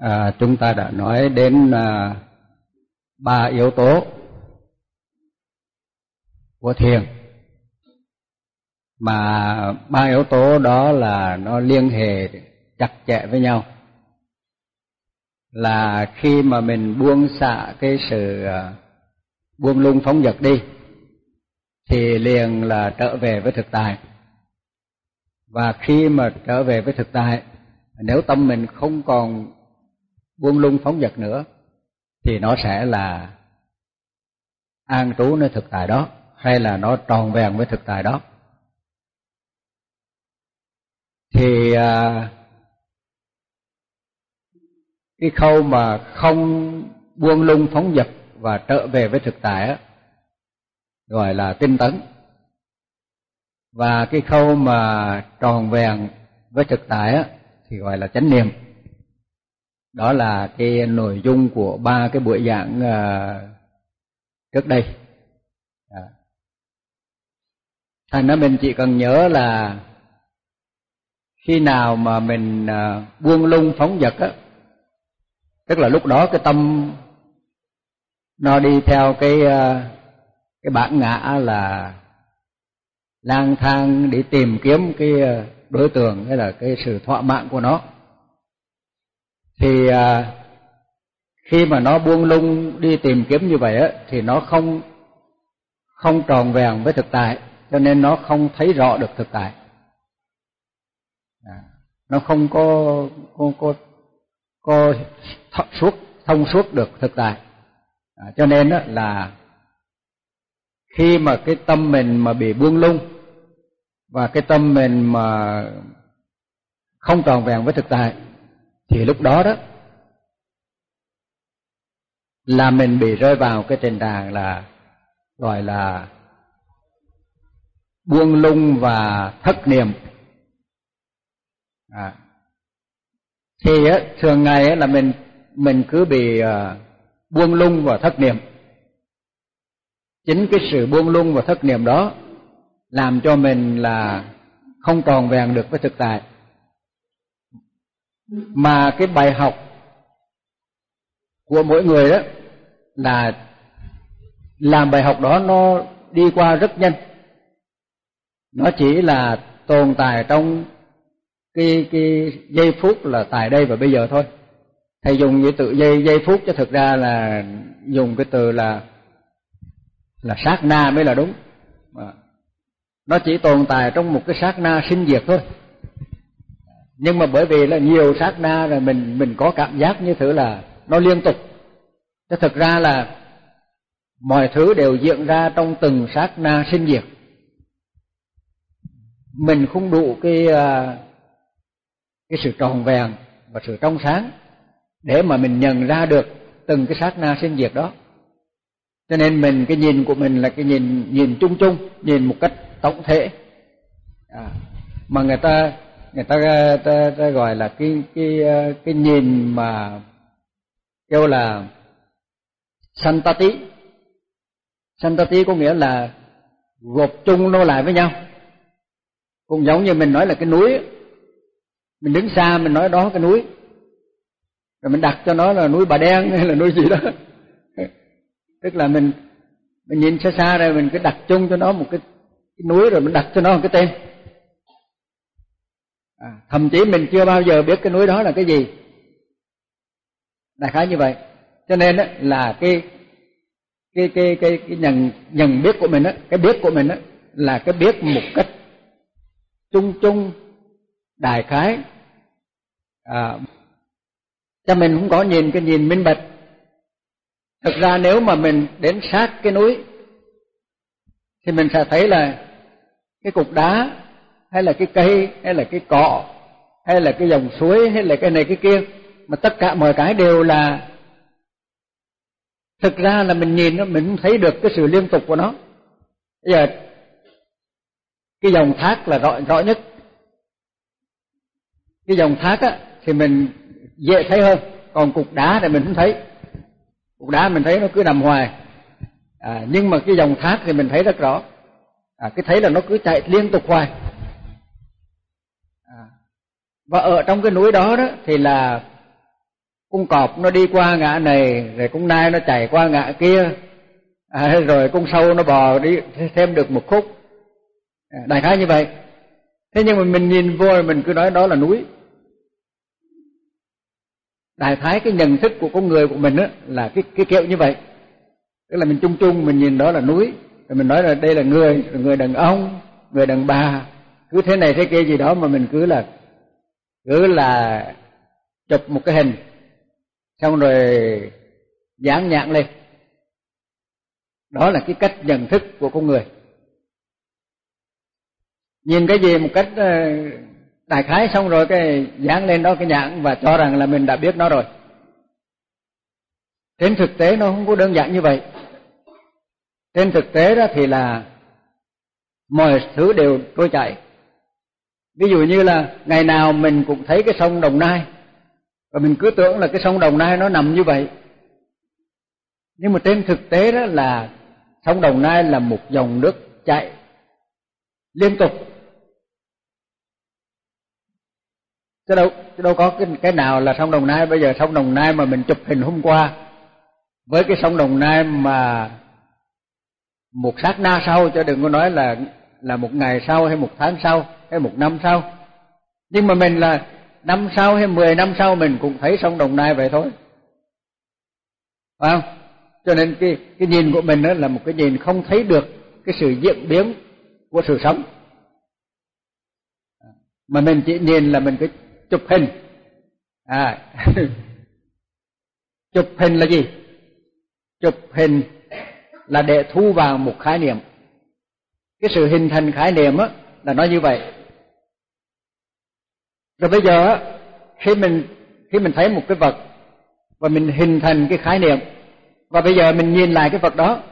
à, chúng ta đã nói đến à, ba yếu tố của thiền. Mà ba yếu tố đó là nó liên hệ chặt chẽ với nhau. Là khi mà mình buông xả cái sự à, buông lung phóng dật đi thì liền là trở về với thực tại. Và khi mà trở về với thực tại nếu tâm mình không còn buông lung phóng dật nữa thì nó sẽ là an trú nơi thực tại đó hay là nó tròn vẹn với thực tại đó. Thì à, cái khâu mà không buông lung phóng dật và trở về với thực tại á gọi là tinh tấn. Và cái khâu mà tròn vẹn với thực tại á thì gọi là chánh niệm đó là cái nội dung của ba cái buổi giảng ờ, trước đây. Thành ra mình chỉ cần nhớ là khi nào mà mình ờ, buông lung phóng dật á, tức là lúc đó cái tâm nó đi theo cái ờ, cái bản ngã là lang thang để tìm kiếm cái đối tượng, hay là cái sự thỏa mãn của nó thì à, khi mà nó buông lung đi tìm kiếm như vậy á thì nó không không tròn vẹn với thực tại cho nên nó không thấy rõ được thực tại. À, nó không có có có, có th suốt thông suốt được thực tại. À, cho nên á là khi mà cái tâm mình mà bị buông lung và cái tâm mình mà không tròn vẹn với thực tại thì lúc đó đó là mình bị rơi vào cái tình trạng là gọi là buông lung và thất niệm. À. thì á, thường ngày á, là mình mình cứ bị uh, buông lung và thất niệm. Chính cái sự buông lung và thất niệm đó làm cho mình là không tròn vẹn được với thực tại mà cái bài học của mỗi người đó là làm bài học đó nó đi qua rất nhanh. Nó chỉ là tồn tại trong cái cái giây phút là tại đây và bây giờ thôi. Thầy dùng những từ giây giây phút cho thực ra là dùng cái từ là là sát na mới là đúng. Nó chỉ tồn tại trong một cái sát na sinh diệt thôi nhưng mà bởi vì là nhiều sát na rồi mình mình có cảm giác như thử là nó liên tục. Chứ thực ra là mọi thứ đều diễn ra trong từng sát na sinh diệt. Mình không đủ cái à, cái sự tròn vẹn và sự trong sáng để mà mình nhận ra được từng cái sát na sinh diệt đó. Cho nên mình cái nhìn của mình là cái nhìn nhìn chung chung nhìn một cách tổng thể. À, mà người ta người ta, ta, ta gọi là cái cái ờ, cái nhìn mà kêu là santati santati có nghĩa là gộp chung nó lại với nhau. Cũng giống như mình nói là cái núi mình đứng xa mình nói đó cái núi. Rồi mình đặt cho nó là núi bà đen hay là núi gì đó. Tức là mình mình nhìn xa xa rồi mình cứ đặt chung cho nó một cái, cái núi rồi mình đặt cho nó một cái tên à, thậm chí mình chưa bao giờ biết cái núi đó là cái gì. Đại khái như vậy. Cho nên á, là cái cái cái cái cái nhận nhận biết của mình á cái biết của mình á là cái biết một cách chung chung đại khái. À, cho mình không có nhìn cái nhìn minh bạch. Thực ra nếu mà mình đến sát cái núi thì mình sẽ thấy là cái cục đá hay là cái cây hay là cái cọ hay là cái dòng suối hay là cái này cái kia. Mà tất cả mọi cái đều là thực ra là mình nhìn nó mình không thấy được cái sự liên tục của nó. Bây giờ cái dòng thác là rõ rõ nhất. Cái dòng thác á thì mình dễ thấy hơn. Còn cục đá thì mình không thấy. Cục đá mình thấy nó cứ nằm hoài. À, nhưng mà cái dòng thác thì mình thấy rất rõ. À, cái thấy là nó cứ chạy liên tục hoài và ở trong cái núi đó đó thì là con cọp nó đi qua ngã này rồi con nai nó chạy qua ngã kia. À, rồi con sâu nó bò đi thêm được một khúc. À, đại khái như vậy. Thế nhưng mà mình nhìn vô mình cứ nói đó là núi. Đại khái cái nhận thức của con người của mình á là cái cái kiểu như vậy. Tức là mình chung chung mình nhìn đó là núi rồi mình nói là đây là người người đàn ông người đàn bà. Cứ thế này thế kia gì đó mà mình cứ là cứ là chụp một cái hình, xong rồi dán nhãn lên. Đó là cái cách nhận thức của con người. Nhìn cái gì một cách ờ, đại khái xong rồi cái dán lên đó, cái nhãn và cho rằng là mình đã biết nó rồi. Trên thực tế nó không có đơn giản như vậy. Trên thực tế đó thì là mọi thứ đều trôi chảy ví dụ như là ngày nào mình cũng thấy cái sông Đồng Nai. Và mình cứ tưởng là cái sông Đồng Nai nó nằm như vậy. Nhưng mà trên thực tế đó là sông Đồng Nai là một dòng nước chảy liên tục. Chứ đâu chứ đâu có cái cái nào là sông Đồng Nai. Bây giờ sông Đồng Nai mà mình chụp hình hôm qua, với cái sông Đồng Nai mà một sát na sau cho đừng có nói là là một ngày sau hay một tháng sau hay một năm sau. Nhưng mà mình là năm sau hay mười năm sau mình cũng thấy sông Đồng Nai vậy thôi. Phải không? Cho nên cái cái nhìn của mình đó là một cái nhìn không thấy được cái sự diễn biến của sự sống. Mà mình chỉ nhìn là mình cứ chụp hình. À chụp hình là gì? Chụp hình là để thu vào một khái niệm cái sự hình thành khái niệm á, là nói như vậy. Rồi bây giờ khi mình khi mình thấy một cái vật và mình hình thành cái khái niệm, và bây giờ mình nhìn lại cái vật đó,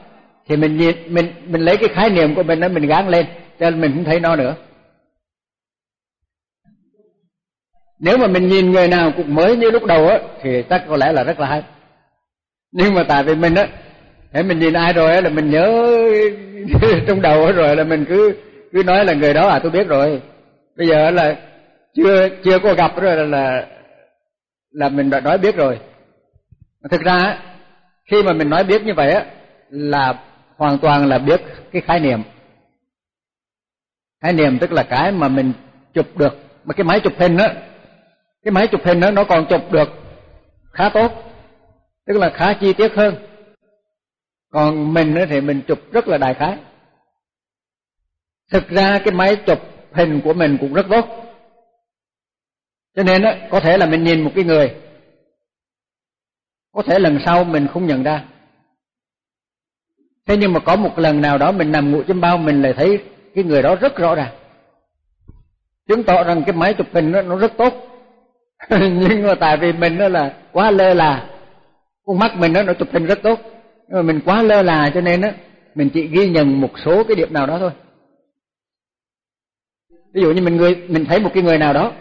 thì mình nhìn, mình mình lấy cái khái niệm của mình đó mình gán lên, cho nên mình không thấy nó nữa. Nếu mà mình nhìn người nào cũng mới như lúc đầu á, thì chắc có lẽ là rất là hay. Nhưng mà tại vì mình á thế mình nhìn ai rồi là mình nhớ trong đầu rồi là mình cứ cứ nói là người đó à tôi biết rồi. Bây giờ là chưa chưa có gặp rồi là là, là mình đã nói biết rồi. Thực ra khi mà mình nói biết như vậy á là hoàn toàn là biết cái khái niệm. Khái niệm tức là cái mà mình chụp được mà cái máy chụp hình á cái máy chụp hình đó nó còn chụp được khá tốt tức là khá chi tiết hơn còn mình thì mình chụp rất là đại khái. Thực ra cái máy chụp hình của mình cũng rất tốt. Cho nên á có thể là mình nhìn một cái người. Có thể lần sau mình không nhận ra. Thế nhưng mà có một lần nào đó mình nằm ngủ trên bao mình lại thấy cái người đó rất rõ ràng. Chứng tỏ rằng cái máy chụp hình nó, nó rất tốt. Nhưng mà tại vì mình đó là quá lơ là con mắt mình đó nó chụp hình rất tốt nhưng mà mình quá lơ là cho nên á, mình chỉ ghi nhận một số cái điểm nào đó thôi. Ví dụ như mình người, mình thấy một cái người nào đó,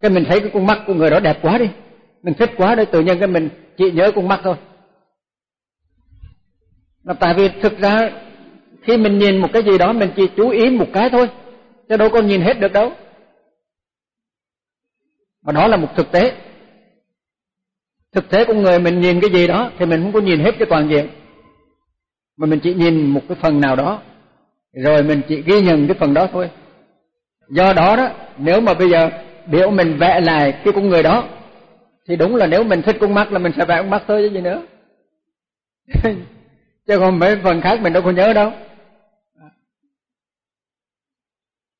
cái mình thấy cái con mắt của người đó đẹp quá đi, mình thích quá đấy tự nhiên cái mình chỉ nhớ con mắt thôi. Là tại vì thực ra khi mình nhìn một cái gì đó, mình chỉ chú ý một cái thôi, chứ đâu có nhìn hết được đâu. Và đó là một thực tế thực tế con người mình nhìn cái gì đó thì mình không có nhìn hết cái toàn diện. Mà mình chỉ nhìn một cái phần nào đó. Rồi mình chỉ ghi nhận cái phần đó thôi. Do đó đó, nếu mà bây giờ biểu mình vẽ lại cái con người đó, thì đúng là nếu mình thích con mắt là mình sẽ vẽ con mắt thôi chứ gì nữa. Chứ còn mấy phần khác mình đâu có nhớ đâu.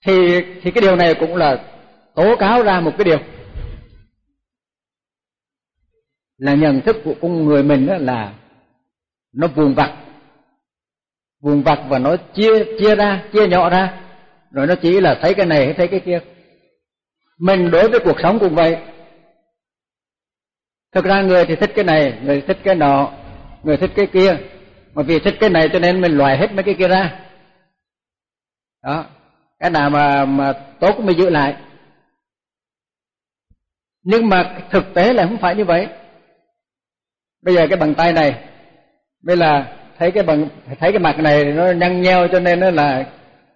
Thì thì cái điều này cũng là tố cáo ra một cái điều là nhận thức của con người mình đó là nó vuông vặt. Vuông vặt và nó chia chia ra, chia nhỏ ra. Rồi nó chỉ là thấy cái này hay thấy cái kia. Mình đối với cuộc sống cũng vậy. Thực ra người thì thích cái này, người thích cái nọ, người thích cái kia. Mà vì thích cái này cho nên mình loại hết mấy cái kia ra. Đó. Cái nào mà mà tốt mới giữ lại. Nhưng mà thực tế là không phải như vậy bây giờ cái bàn tay này bây là thấy cái bằng thấy cái mặt này nó nhăn nheo cho nên nó là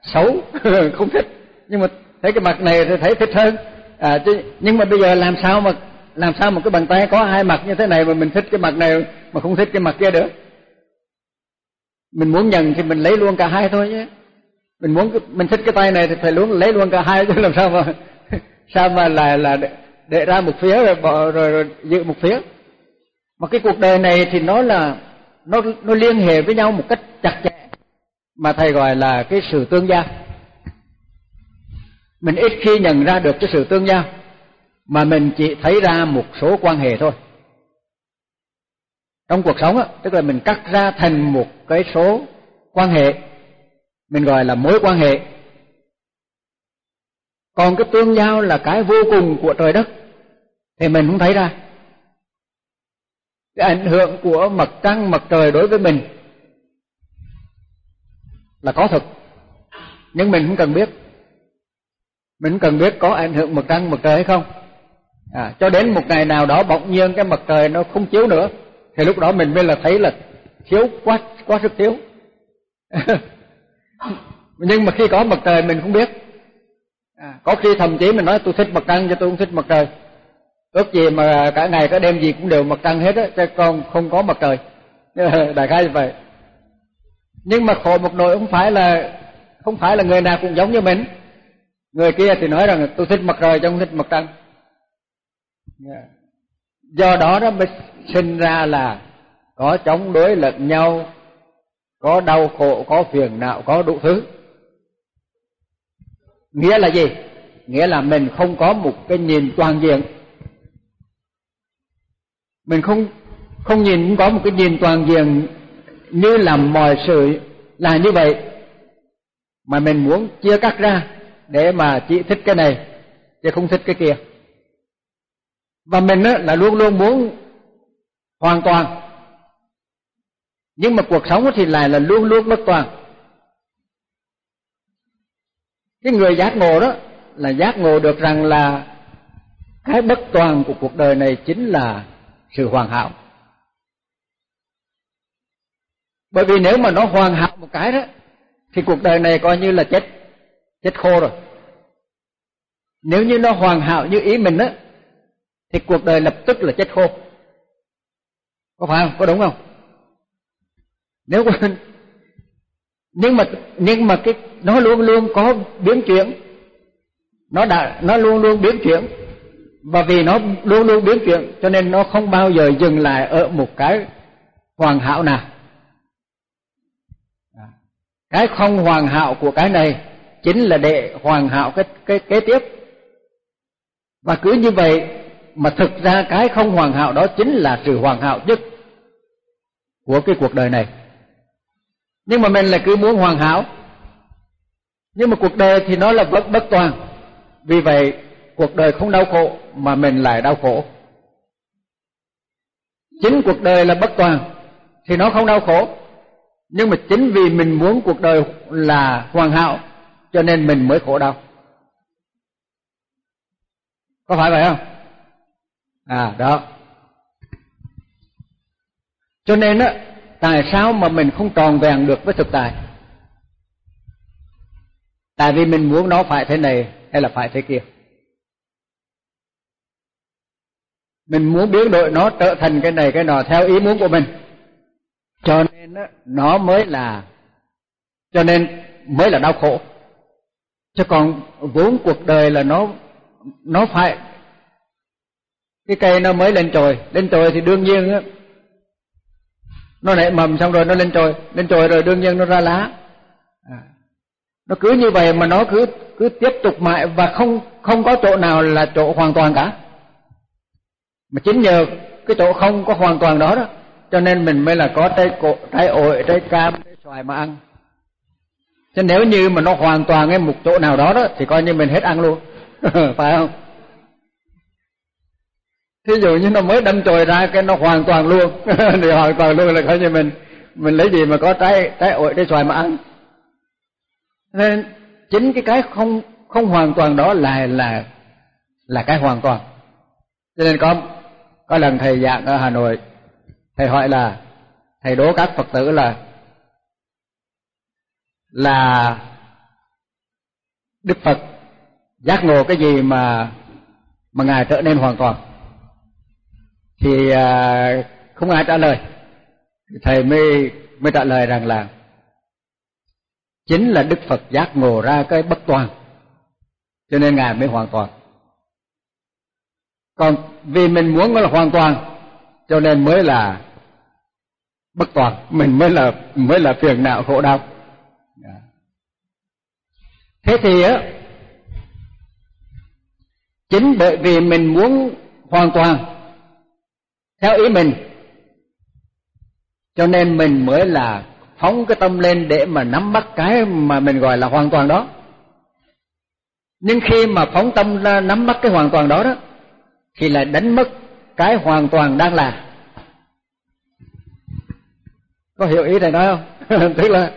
xấu không thích. Nhưng mà thấy cái mặt này thì thấy thích hơn. À chứ nhưng mà bây giờ làm sao mà làm sao một cái bàn tay có hai mặt như thế này mà mình thích cái mặt này mà không thích cái mặt kia được? Mình muốn nhận thì mình lấy luôn cả hai thôi nhé. Mình muốn mình thích cái tay này thì phải luôn lấy luôn cả hai chứ làm sao mà sao mà là là để, để ra một phía rồi bỏ rồi, rồi giữ một phía mà cái cuộc đời này thì nó là, nó nó liên hệ với nhau một cách chặt chẽ. Mà thầy gọi là cái sự tương giao. Mình ít khi nhận ra được cái sự tương giao, mà mình chỉ thấy ra một số quan hệ thôi. Trong cuộc sống á, tức là mình cắt ra thành một cái số quan hệ. Mình gọi là mối quan hệ. Còn cái tương giao là cái vô cùng của trời đất, thì mình không thấy ra cái ảnh hưởng của mặt trăng mặt trời đối với mình là có thực nhưng mình không cần biết. Mình cần biết có ảnh hưởng mặt trăng mặt trời hay không. À, cho đến một ngày nào đó bỗng nhiên cái mặt trời nó không chiếu nữa thì lúc đó mình mới là thấy là thiếu quá quá sức thiếu. Nhưng mà khi có mặt trời mình không biết. À, có khi thậm chí mình nói tôi thích mặt trăng cho tôi không thích mặt trời ước gì mà cả ngày cả đêm gì cũng đều mặt trăng hết á, cho con không có mặt trời. Đại khái như vậy. Nhưng mà khổ một nỗi không phải là, không phải là người nào cũng giống như mình. Người kia thì nói rằng, tôi thích mặt trời chứ không thích mặt trăng. Dạ. Do đó đó mới sinh ra là có chống đối lẫn nhau, có đau khổ, có phiền não, có đủ thứ. Nghĩa là gì? Nghĩa là mình không có một cái nhìn toàn diện mình không không nhìn cũng có một cái nhìn toàn diện như làm mọi sự là như vậy. Mà mình muốn chia cắt ra để mà chỉ thích cái này chứ không thích cái kia. Và mình á, là luôn luôn muốn hoàn toàn. Nhưng mà cuộc sống thì lại là luôn luôn bất toàn. Cái người giác ngộ đó là giác ngộ được rằng là cái bất toàn của cuộc đời này chính là sự hoàn hảo. Bởi vì nếu mà nó hoàn hảo một cái đó, thì cuộc đời này coi như là chết chết khô rồi. Nếu như nó hoàn hảo như ý mình á thì cuộc đời lập tức là chết khô. Có phải không? Có đúng không? Nếu nhưng mà nhưng mà cái nó luôn luôn có biến chuyển. Nó đã nó luôn luôn biến chuyển và vì nó luôn luôn biến chuyển, cho nên nó không bao giờ dừng lại ở một cái hoàn hảo nào. À, cái không hoàn hảo của cái này chính là để hoàn hảo cái cái, kế tiếp. Và cứ như vậy mà thực ra cái không hoàn hảo đó chính là sự hoàn hảo nhất của cái cuộc đời này. Nhưng mà mình là cứ muốn hoàn hảo. Nhưng mà cuộc đời thì nó là bất bất toàn. Vì vậy, cuộc đời không đau khổ mà mình lại đau khổ. Chính cuộc đời là bất toàn, thì nó không đau khổ. Nhưng mà chính vì mình muốn cuộc đời là hoàn hảo, cho nên mình mới khổ đau. Có phải vậy không? À đó. Cho nên á, tại sao mà mình không tròn vẹn được với thực tại? Tại vì mình muốn nó phải thế này hay là phải thế kia? Mình muốn biến đổi nó trở thành cái này, cái nọ theo ý muốn của mình. Cho nên nó mới là, cho nên mới là đau khổ. Chứ còn vốn cuộc đời là nó nó phải, cái cây nó mới lên trồi. Lên trồi thì đương nhiên á, nó nảy mầm xong rồi nó lên trồi. Lên trồi rồi đương nhiên nó ra lá. À. nó cứ như vậy mà nó cứ cứ tiếp tục mãi và không không có chỗ nào là chỗ hoàn toàn cả mà chính nhờ cái chỗ không có hoàn toàn đó đó, cho nên mình mới là có trái cổ, trái ổi, trái cam, trái xoài mà ăn. Chứ nếu như mà nó hoàn toàn cái một chỗ nào đó đó, thì coi như mình hết ăn luôn. Phải không? Thí dụ như nó mới đâm chồi ra cái nó hoàn toàn luôn, thì hoàn toàn luôn là coi như mình mình lấy gì mà có trái trái ổi, trái xoài mà ăn. Nên chính cái cái không không hoàn toàn đó là là là cái hoàn toàn. Cho nên có có lần thầy giảng ở Hà Nội thầy hỏi là thầy đố các Phật tử là là Đức Phật giác ngộ cái gì mà mà ngài trở nên hoàn toàn? Thì à, không ai trả lời. Thầy mới mới trả lời rằng là chính là đức phật giác ngộ ra cái bất toàn cho nên ngài mới hoàn toàn còn vì mình muốn nó là hoàn toàn, cho nên mới là bất toàn. Mình mới là mới là phiền não khổ đau. Dạ. Thế thì á, chính bởi vì mình muốn hoàn toàn theo ý mình, cho nên mình mới là phóng cái tâm lên để mà nắm bắt cái mà mình gọi là hoàn toàn đó. Nhưng khi mà phóng tâm ra nắm bắt cái hoàn toàn đó đó thì lại đánh mất cái hoàn toàn đang là có hiểu ý này nói không? Tức là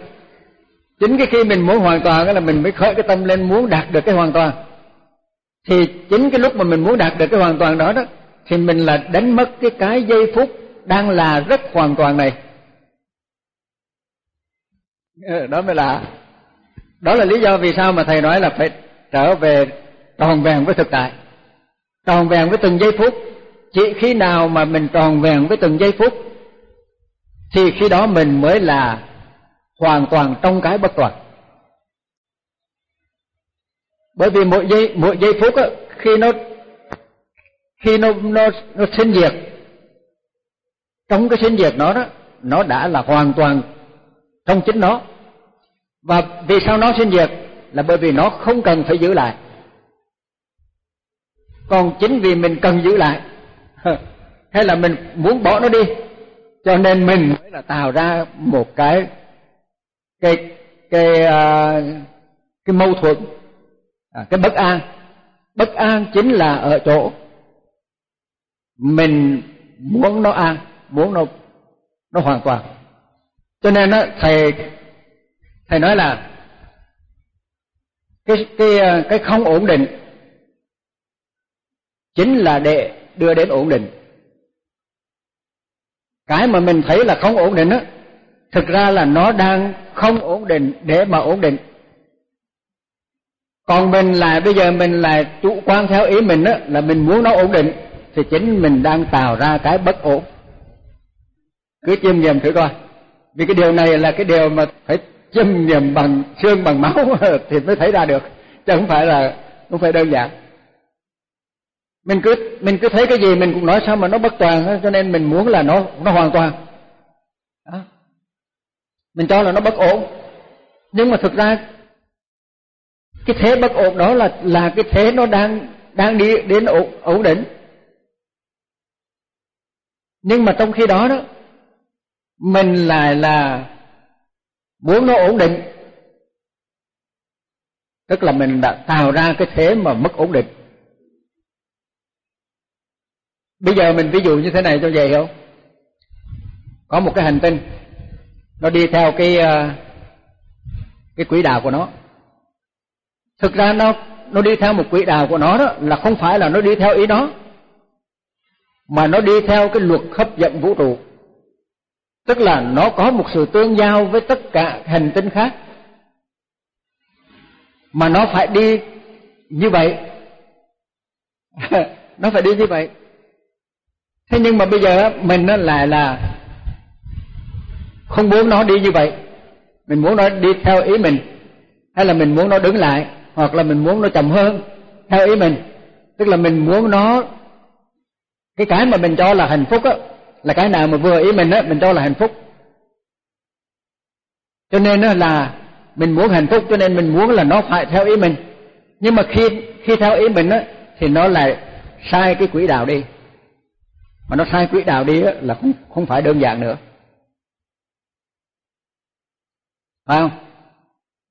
chính cái khi mình muốn hoàn toàn đó là mình mới khởi cái tâm lên muốn đạt được cái hoàn toàn. Thì chính cái lúc mà mình muốn đạt được cái hoàn toàn đó đó, thì mình là đánh mất cái cái giây phút đang là rất hoàn toàn này. Ừ, đó mới là, đó là lý do vì sao mà thầy nói là phải trở về tròn vẹn với thực tại tròn vẹn với từng giây phút chỉ khi nào mà mình tròn vẹn với từng giây phút thì khi đó mình mới là hoàn toàn trong cái bất toàn. Bởi vì mỗi giây mỗi giây phút á, khi nó khi nó nó nó sinh diệt trong cái sinh diệt nó đó nó đã là hoàn toàn trong chính nó. Và vì sao nó sinh diệt là bởi vì nó không cần phải giữ lại còn chính vì mình cần giữ lại. Hay là mình muốn bỏ nó đi. Cho nên mình mới là tạo ra một cái cái cái à, cái mâu thuẫn. À, cái bất an. Bất an chính là ở chỗ mình muốn nó an, muốn nó nó hoàn toàn. Cho nên nó thầy thầy nói là cái cái à, cái không ổn định chính là để đưa đến ổn định. Cái mà mình thấy là không ổn định á, thực ra là nó đang không ổn định để mà ổn định. Còn mình là, bây giờ mình là chủ quan theo ý mình á, là mình muốn nó ổn định, thì chính mình đang tạo ra cái bất ổn. Cứ chiêm nghiệm thử coi. Vì cái điều này là cái điều mà phải chiêm nghiệm bằng xương bằng máu thì mới thấy ra được, chứ không phải là, không phải đơn giản mình cứ mình cứ thấy cái gì mình cũng nói sao mà nó bất toàn cho nên mình muốn là nó nó hoàn toàn. Đó. mình cho là nó bất ổn. Nhưng mà thực ra cái thế bất ổn đó là là cái thế nó đang đang đi đến ổn, ổn định. Nhưng mà trong khi đó đó mình lại là muốn nó ổn định. Tức là mình đã tạo ra cái thế mà mất ổn định bây giờ mình ví dụ như thế này cho dễ hiểu, có một cái hành tinh nó đi theo cái ờ, cái quỹ đạo của nó. Thực ra nó nó đi theo một quỹ đạo của nó đó là không phải là nó đi theo ý nó mà nó đi theo cái luật hấp dẫn vũ trụ. Tức là nó có một sự tương giao với tất cả hành tinh khác. Mà nó phải đi như vậy. Nó phải đi như vậy thế nhưng mà bây giờ mình nó lại là không muốn nó đi như vậy. Mình muốn nó đi theo ý mình. Hay là mình muốn nó đứng lại, hoặc là mình muốn nó chậm hơn, theo ý mình. Tức là mình muốn nó, cái cái mà mình cho là hạnh phúc á, là cái nào mà vừa ý mình á, mình cho là hạnh phúc. Cho nên á là mình muốn hạnh phúc, cho nên mình muốn là nó phải theo ý mình. Nhưng mà khi khi theo ý mình á, thì nó lại sai cái quỹ đạo đi mà nó sai quỹ đạo đi là không không phải đơn giản nữa. Phải không?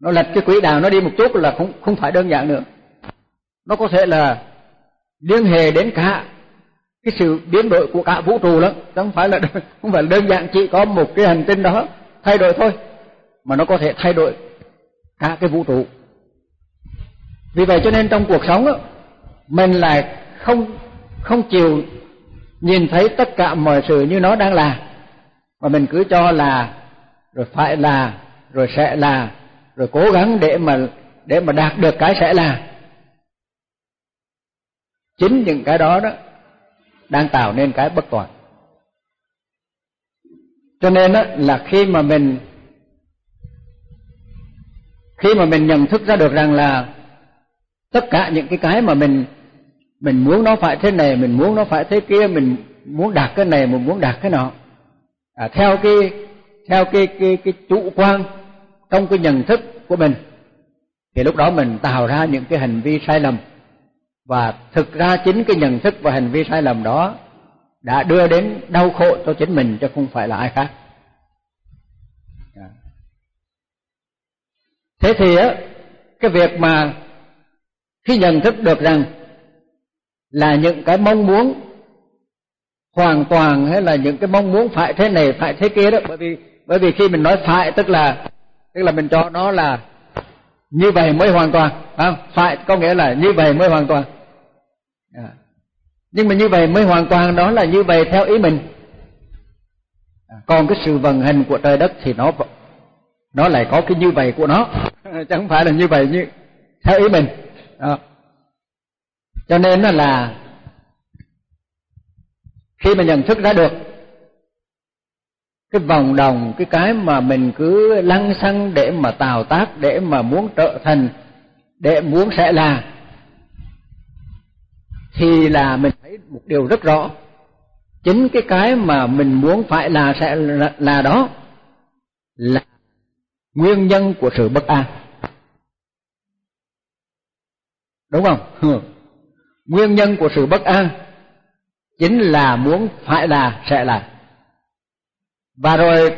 Nó lệch cái quỹ đạo nó đi một chút là không không phải đơn giản nữa. Nó có thể là liên hệ đến cả cái sự biến đổi của cả vũ trụ lắm. Không phải là không phải là đơn giản chỉ có một cái hành tinh đó thay đổi thôi mà nó có thể thay đổi cả cái vũ trụ. Vì vậy cho nên trong cuộc sống đó, mình lại không không chịu nhìn thấy tất cả mọi sự như nó đang là, mà mình cứ cho là, rồi phải là, rồi sẽ là, rồi cố gắng để mà để mà đạt được cái sẽ là. Chính những cái đó đó đang tạo nên cái bất toàn. Cho nên đó là khi mà mình, khi mà mình nhận thức ra được rằng là tất cả những cái cái mà mình mình muốn nó phải thế này mình muốn nó phải thế kia mình muốn đạt cái này mình muốn đạt cái nọ. À, theo cái theo cái cái cái chủ quan trong cái nhận thức của mình thì lúc đó mình tạo ra những cái hành vi sai lầm. Và thực ra chính cái nhận thức và hành vi sai lầm đó đã đưa đến đau khổ cho chính mình chứ không phải là ai khác. À. Thế thì á cái việc mà khi nhận thức được rằng là những cái mong muốn hoàn toàn hay là những cái mong muốn phải thế này, phải thế kia đó bởi vì bởi vì khi mình nói phải, tức là tức là mình cho nó là như vậy mới hoàn toàn không phải có nghĩa là như vậy mới hoàn toàn à. nhưng mà như vậy mới hoàn toàn, đó là như vậy theo ý mình à. còn cái sự vận hành của trời đất thì nó nó lại có cái như vậy của nó chứ không phải là như vậy như theo ý mình à cho nên là khi mà nhận thức ra được cái vòng đồng cái cái mà mình cứ lăng xăng để mà tạo tác để mà muốn trở thành để muốn sẽ là thì là mình thấy một điều rất rõ. Chính cái cái mà mình muốn phải là sẽ là, là đó là nguyên nhân của sự bất an. Đúng không? Ừ nguyên nhân của sự bất an chính là muốn phải là, sẽ là. Và rồi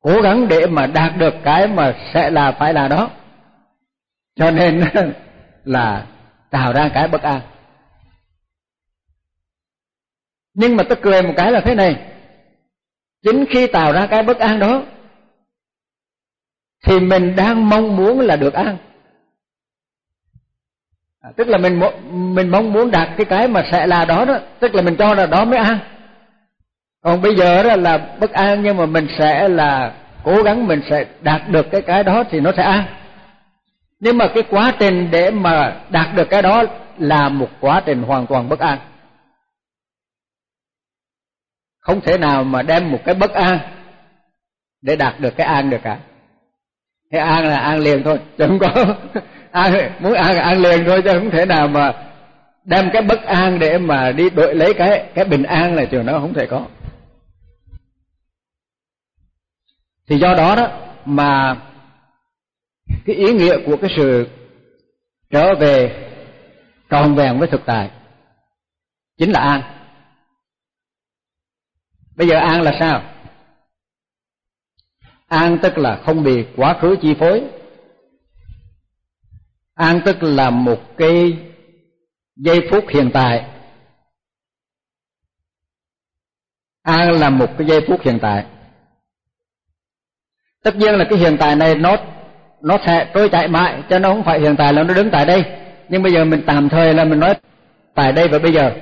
cố gắng để mà đạt được cái mà sẽ là, phải là đó. Cho nên là tạo ra cái bất an. Nhưng mà tôi cười một cái là thế này. Chính khi tạo ra cái bất an đó, thì mình đang mong muốn là được an à, tức là mình mình mong muốn đạt cái cái mà sẽ là đó đó tức là mình cho là đó mới an. Còn bây giờ đó là bất an nhưng mà mình sẽ là cố gắng mình sẽ đạt được cái cái đó thì nó sẽ an. Nhưng mà cái quá trình để mà đạt được cái đó là một quá trình hoàn toàn bất an. Không thể nào mà đem một cái bất an để đạt được cái an được cả. Cái an là an liền thôi chứ không có ăn muốn ăn ăn liền thôi chứ không thể nào mà đem cái bất an để mà đi đổi lấy cái cái bình an là trường nó không thể có. Thì do đó đó mà cái ý nghĩa của cái sự trở về tròn vẹn với thực tại chính là an. Bây giờ an là sao? An tức là không bị quá khứ chi phối an tức là một cái giây phút hiện tại. An là một cái giây phút hiện tại. Tất nhiên là cái hiện tại này nó nó sẽ trôi chạy mãi cho nó không phải hiện tại là nó đứng tại đây. Nhưng bây giờ mình tạm thời là mình nói tại đây và bây giờ.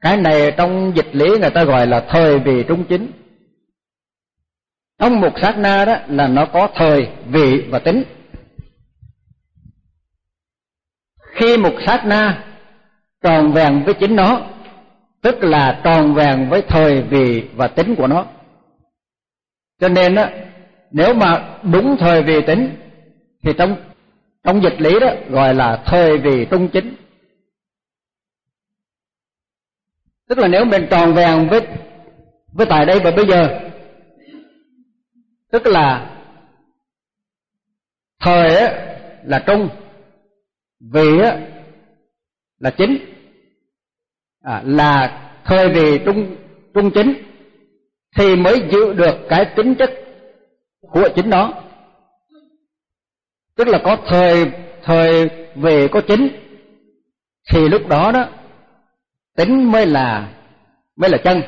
Cái này trong dịch lý người ta gọi là thời vị trung chính. Trong một sát na đó là nó có thời vị và tính. Khi một sát na tròn vẹn với chính nó, tức là tròn vẹn với thời vị và tính của nó. Cho nên á, nếu mà đúng thời vị tính, thì trong trong dịch lý đó gọi là thời vị trung chính. Tức là nếu mình tròn vẹn với với tại đây và bây giờ, tức là thời á là trung vị á là chính. À, là thời vị trung trung chính thì mới giữ được cái tính chất của chính nó tức là có thời thời về có chính thì lúc đó đó tính mới là mới là chân.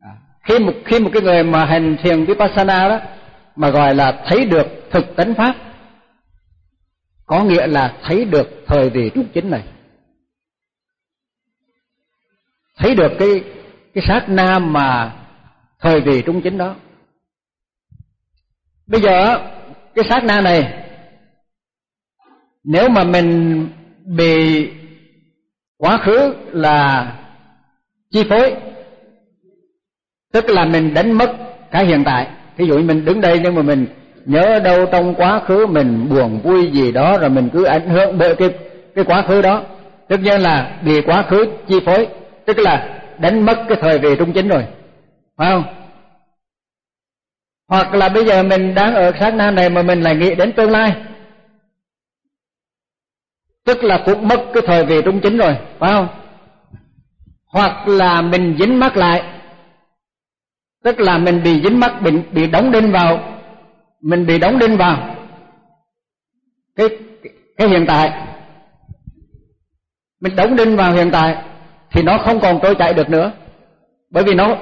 À, khi một khi một cái người mà hành thiền vipassana đó mà gọi là thấy được thực tánh pháp có nghĩa là thấy được thời vị trung chính này. Thấy được cái cái sát na mà thời vị trung chính đó. Bây giờ, cái sát na này, nếu mà mình bị quá khứ là chi phối, tức là mình đánh mất cái hiện tại. Ví dụ như mình đứng đây nhưng mà mình nhớ đâu trong quá khứ mình buồn vui gì đó rồi mình cứ ảnh hưởng bởi cái cái quá khứ đó. Tất nhiên là bị quá khứ chi phối, tức là đánh mất cái thời về trung chính rồi. Phải không? Hoặc là bây giờ mình đang ở sát na này mà mình lại nghĩ đến tương lai. Tức là cũng mất cái thời về trung chính rồi, phải không? Hoặc là mình dính mắc lại. Tức là mình bị dính mắc, bị bị đóng đinh vào mình bị đóng đinh vào cái cái hiện tại. Mình đóng đinh vào hiện tại thì nó không còn trôi chạy được nữa. Bởi vì nó,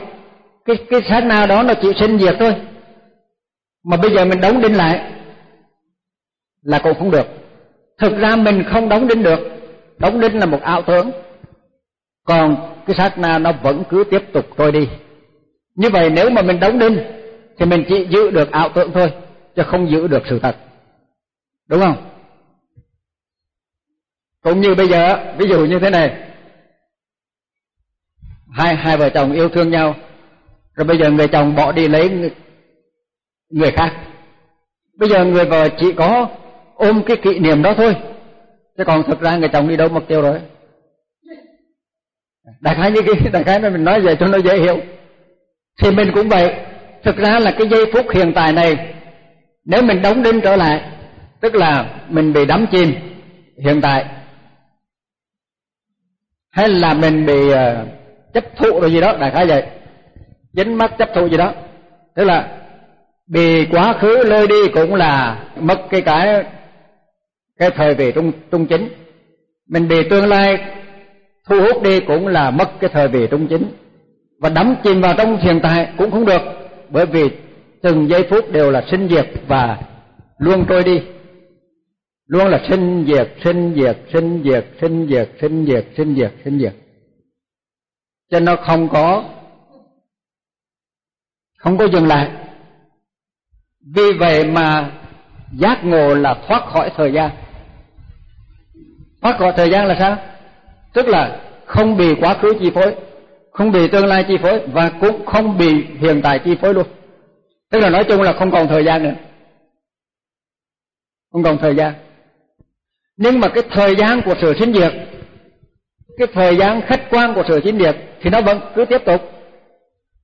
cái cái sát na đó nó chịu sinh diệt thôi. Mà bây giờ mình đóng đinh lại là cũng không được. Thực ra mình không đóng đinh được. Đóng đinh là một ảo tưởng. Còn cái sát na nó vẫn cứ tiếp tục trôi đi. Như vậy nếu mà mình đóng đinh thì mình chỉ giữ được ảo tưởng thôi chứ không giữ được sự thật. Đúng không? Cũng như bây giờ ví dụ như thế này. Hai hai vợ chồng yêu thương nhau rồi bây giờ người chồng bỏ đi lấy người, người khác. Bây giờ người vợ chỉ có ôm cái kỷ niệm đó thôi chứ còn thực ra người chồng đi đâu mất tiêu rồi. Đại khái như cái đại khái mình nói vậy cho nó dễ hiểu. Thì mình cũng vậy. Thực ra là cái giây phút hiện tại này nếu mình đóng đinh trở lại tức là mình bị đắm chìm hiện tại hay là mình bị uh, chấp thụ rồi gì đó đại khái vậy. Dính mắc chấp thụ gì đó. Tức là bị quá khứ lôi đi cũng là mất cái cái cái thời về trung trung chính. Mình bị tương lai thu hút đi cũng là mất cái thời về trung chính. Và đắm chìm vào trong hiện tại cũng không được bởi vì từng giây phút đều là sinh diệt và luôn trôi đi. Luôn là sinh diệt sinh diệt sinh diệt sinh diệt sinh diệt sinh diệt sinh diệt. Cho nó không có không có dừng lại. Vì vậy mà giác ngộ là thoát khỏi thời gian. Thoát khỏi thời gian là sao? Tức là không bị quá khứ chi phối, không bị tương lai chi phối và cũng không bị hiện tại chi phối luôn tức là nói chung là không còn thời gian nữa. Không còn thời gian. Nhưng mà cái thời gian của sự sinh diệt cái thời gian khách quan của sự sinh diệt thì nó vẫn cứ tiếp tục.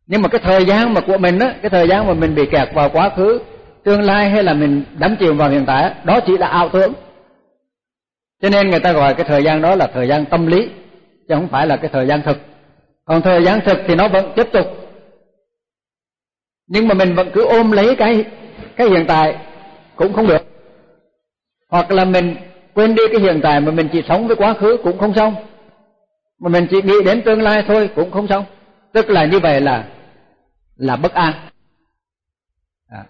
Nhưng mà cái thời gian mà của mình á, cái thời gian mà mình bị kẹt vào quá khứ, tương lai hay là mình đắm chìm vào hiện tại đó chỉ là ảo tưởng. Cho nên người ta gọi cái thời gian đó là thời gian tâm lý, chứ không phải là cái thời gian thực. Còn thời gian thực thì nó vẫn tiếp tục nhưng mà mình vẫn cứ ôm lấy cái cái hiện tại, cũng không được. Hoặc là mình quên đi cái hiện tại mà mình chỉ sống với quá khứ cũng không xong. Mà mình chỉ nghĩ đến tương lai thôi cũng không xong. Tức là như vậy là là bất an. À.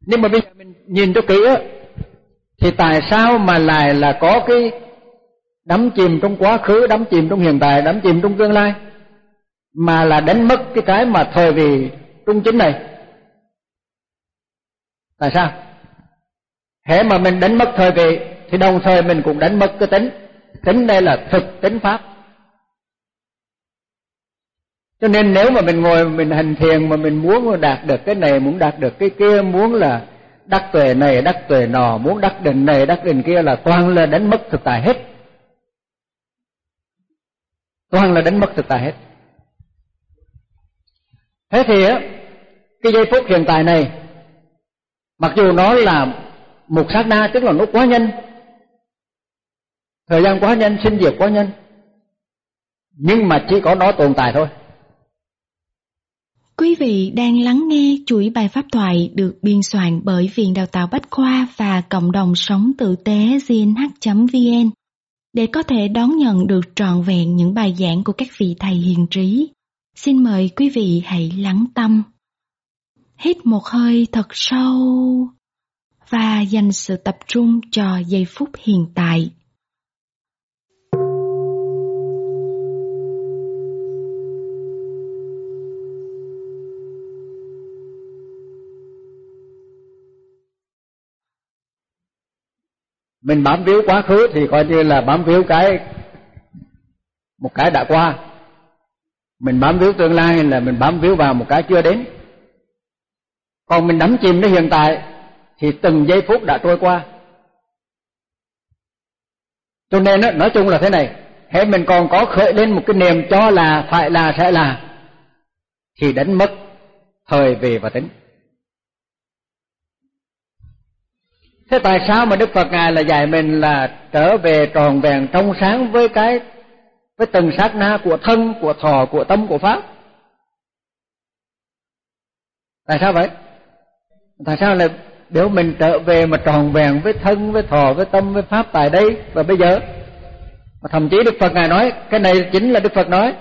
nhưng mà bây giờ mình nhìn cho kỹ á, thì tại sao mà lại là có cái đắm chìm trong quá khứ, đắm chìm trong hiện tại, đắm chìm trong tương lai, mà là đánh mất cái cái mà thời vì trung chính này. Tại sao? Hễ mà mình đánh mất thời kỳ thì đồng thời mình cũng đánh mất cái tính. Tính đây là thực tính pháp. Cho nên nếu mà mình ngồi, mình hành thiền mà mình muốn đạt được cái này, muốn đạt được cái kia, muốn là đắc tuệ này, đắc tuệ nọ, muốn đắc định này, đắc định kia là toàn là đánh mất thực tại hết. Toàn là đánh mất thực tại hết. Thế thì á cái giây phút hiện tại này, mặc dù nó là một sát na, tức là nó quá nhanh, thời gian quá nhanh, sinh diệt quá nhanh, nhưng mà chỉ có nó tồn tại thôi Quý vị đang lắng nghe chuỗi bài pháp thoại được biên soạn bởi Viện Đào tạo Bách Khoa và Cộng đồng Sống Tử tế gnh.vn để có thể đón nhận được trọn vẹn những bài giảng của các vị thầy hiền trí. Xin mời quý vị hãy lắng tâm. Hít một hơi thật sâu và dành sự tập trung cho giây phút hiện tại. mình bám víu quá khứ thì coi như là bám víu cái, một cái đã qua mình bám víu tương lai là mình bám víu vào một cái chưa đến còn mình đắm chìm đến hiện tại thì từng giây phút đã trôi qua. Cho nên đó, nói chung là thế này hễ mình còn có khởi lên một cái niềm cho là phải là sẽ là thì đánh mất thời về và tính. Thế tại sao mà đức phật ngài là dạy mình là trở về tròn vẹn trong sáng với cái với từng sát na của thân của thọ của tâm của pháp? Tại sao vậy? Tại sao là nếu mình trở về mà tròn vẹn với thân, với thọ, với tâm, với pháp tại đây? Và bây giờ? Mà thậm chí đức phật ngài nói, cái này chính là đức phật nói,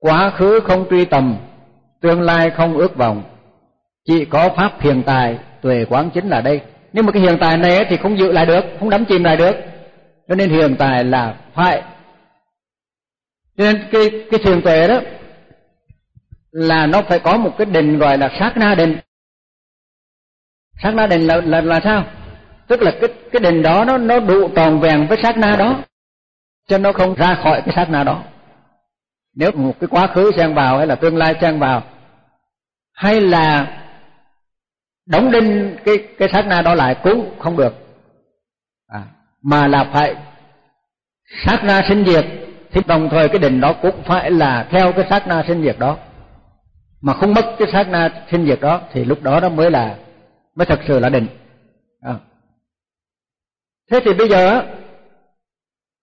quá khứ không truy tầm, tương lai không ước vọng. Chỉ có pháp hiện tại, tuệ quán chính là đây. Nhưng mà cái hiện tại này thì không giữ lại được, không đắm chìm lại được. Cho nên hiện tại là phải. Cho nên cái cái thiền tuệ đó là nó phải có một cái định gọi là sát na định sát na định là là là sao? Tức là cái cái định đó nó nó đủ tròn vẹn với sát na đó cho nó không ra khỏi cái sát na đó. Nếu một cái quá khứ xen vào hay là tương lai xen vào hay là đóng đinh cái cái sát na đó lại cũng không được. À, mà là phải sát na sinh diệt thì đồng thời cái định đó cũng phải là theo cái sát na sinh diệt đó. Mà không mất cái sát na sinh diệt đó thì lúc đó nó mới là mới thật sự là định. À. thế thì bây giờ,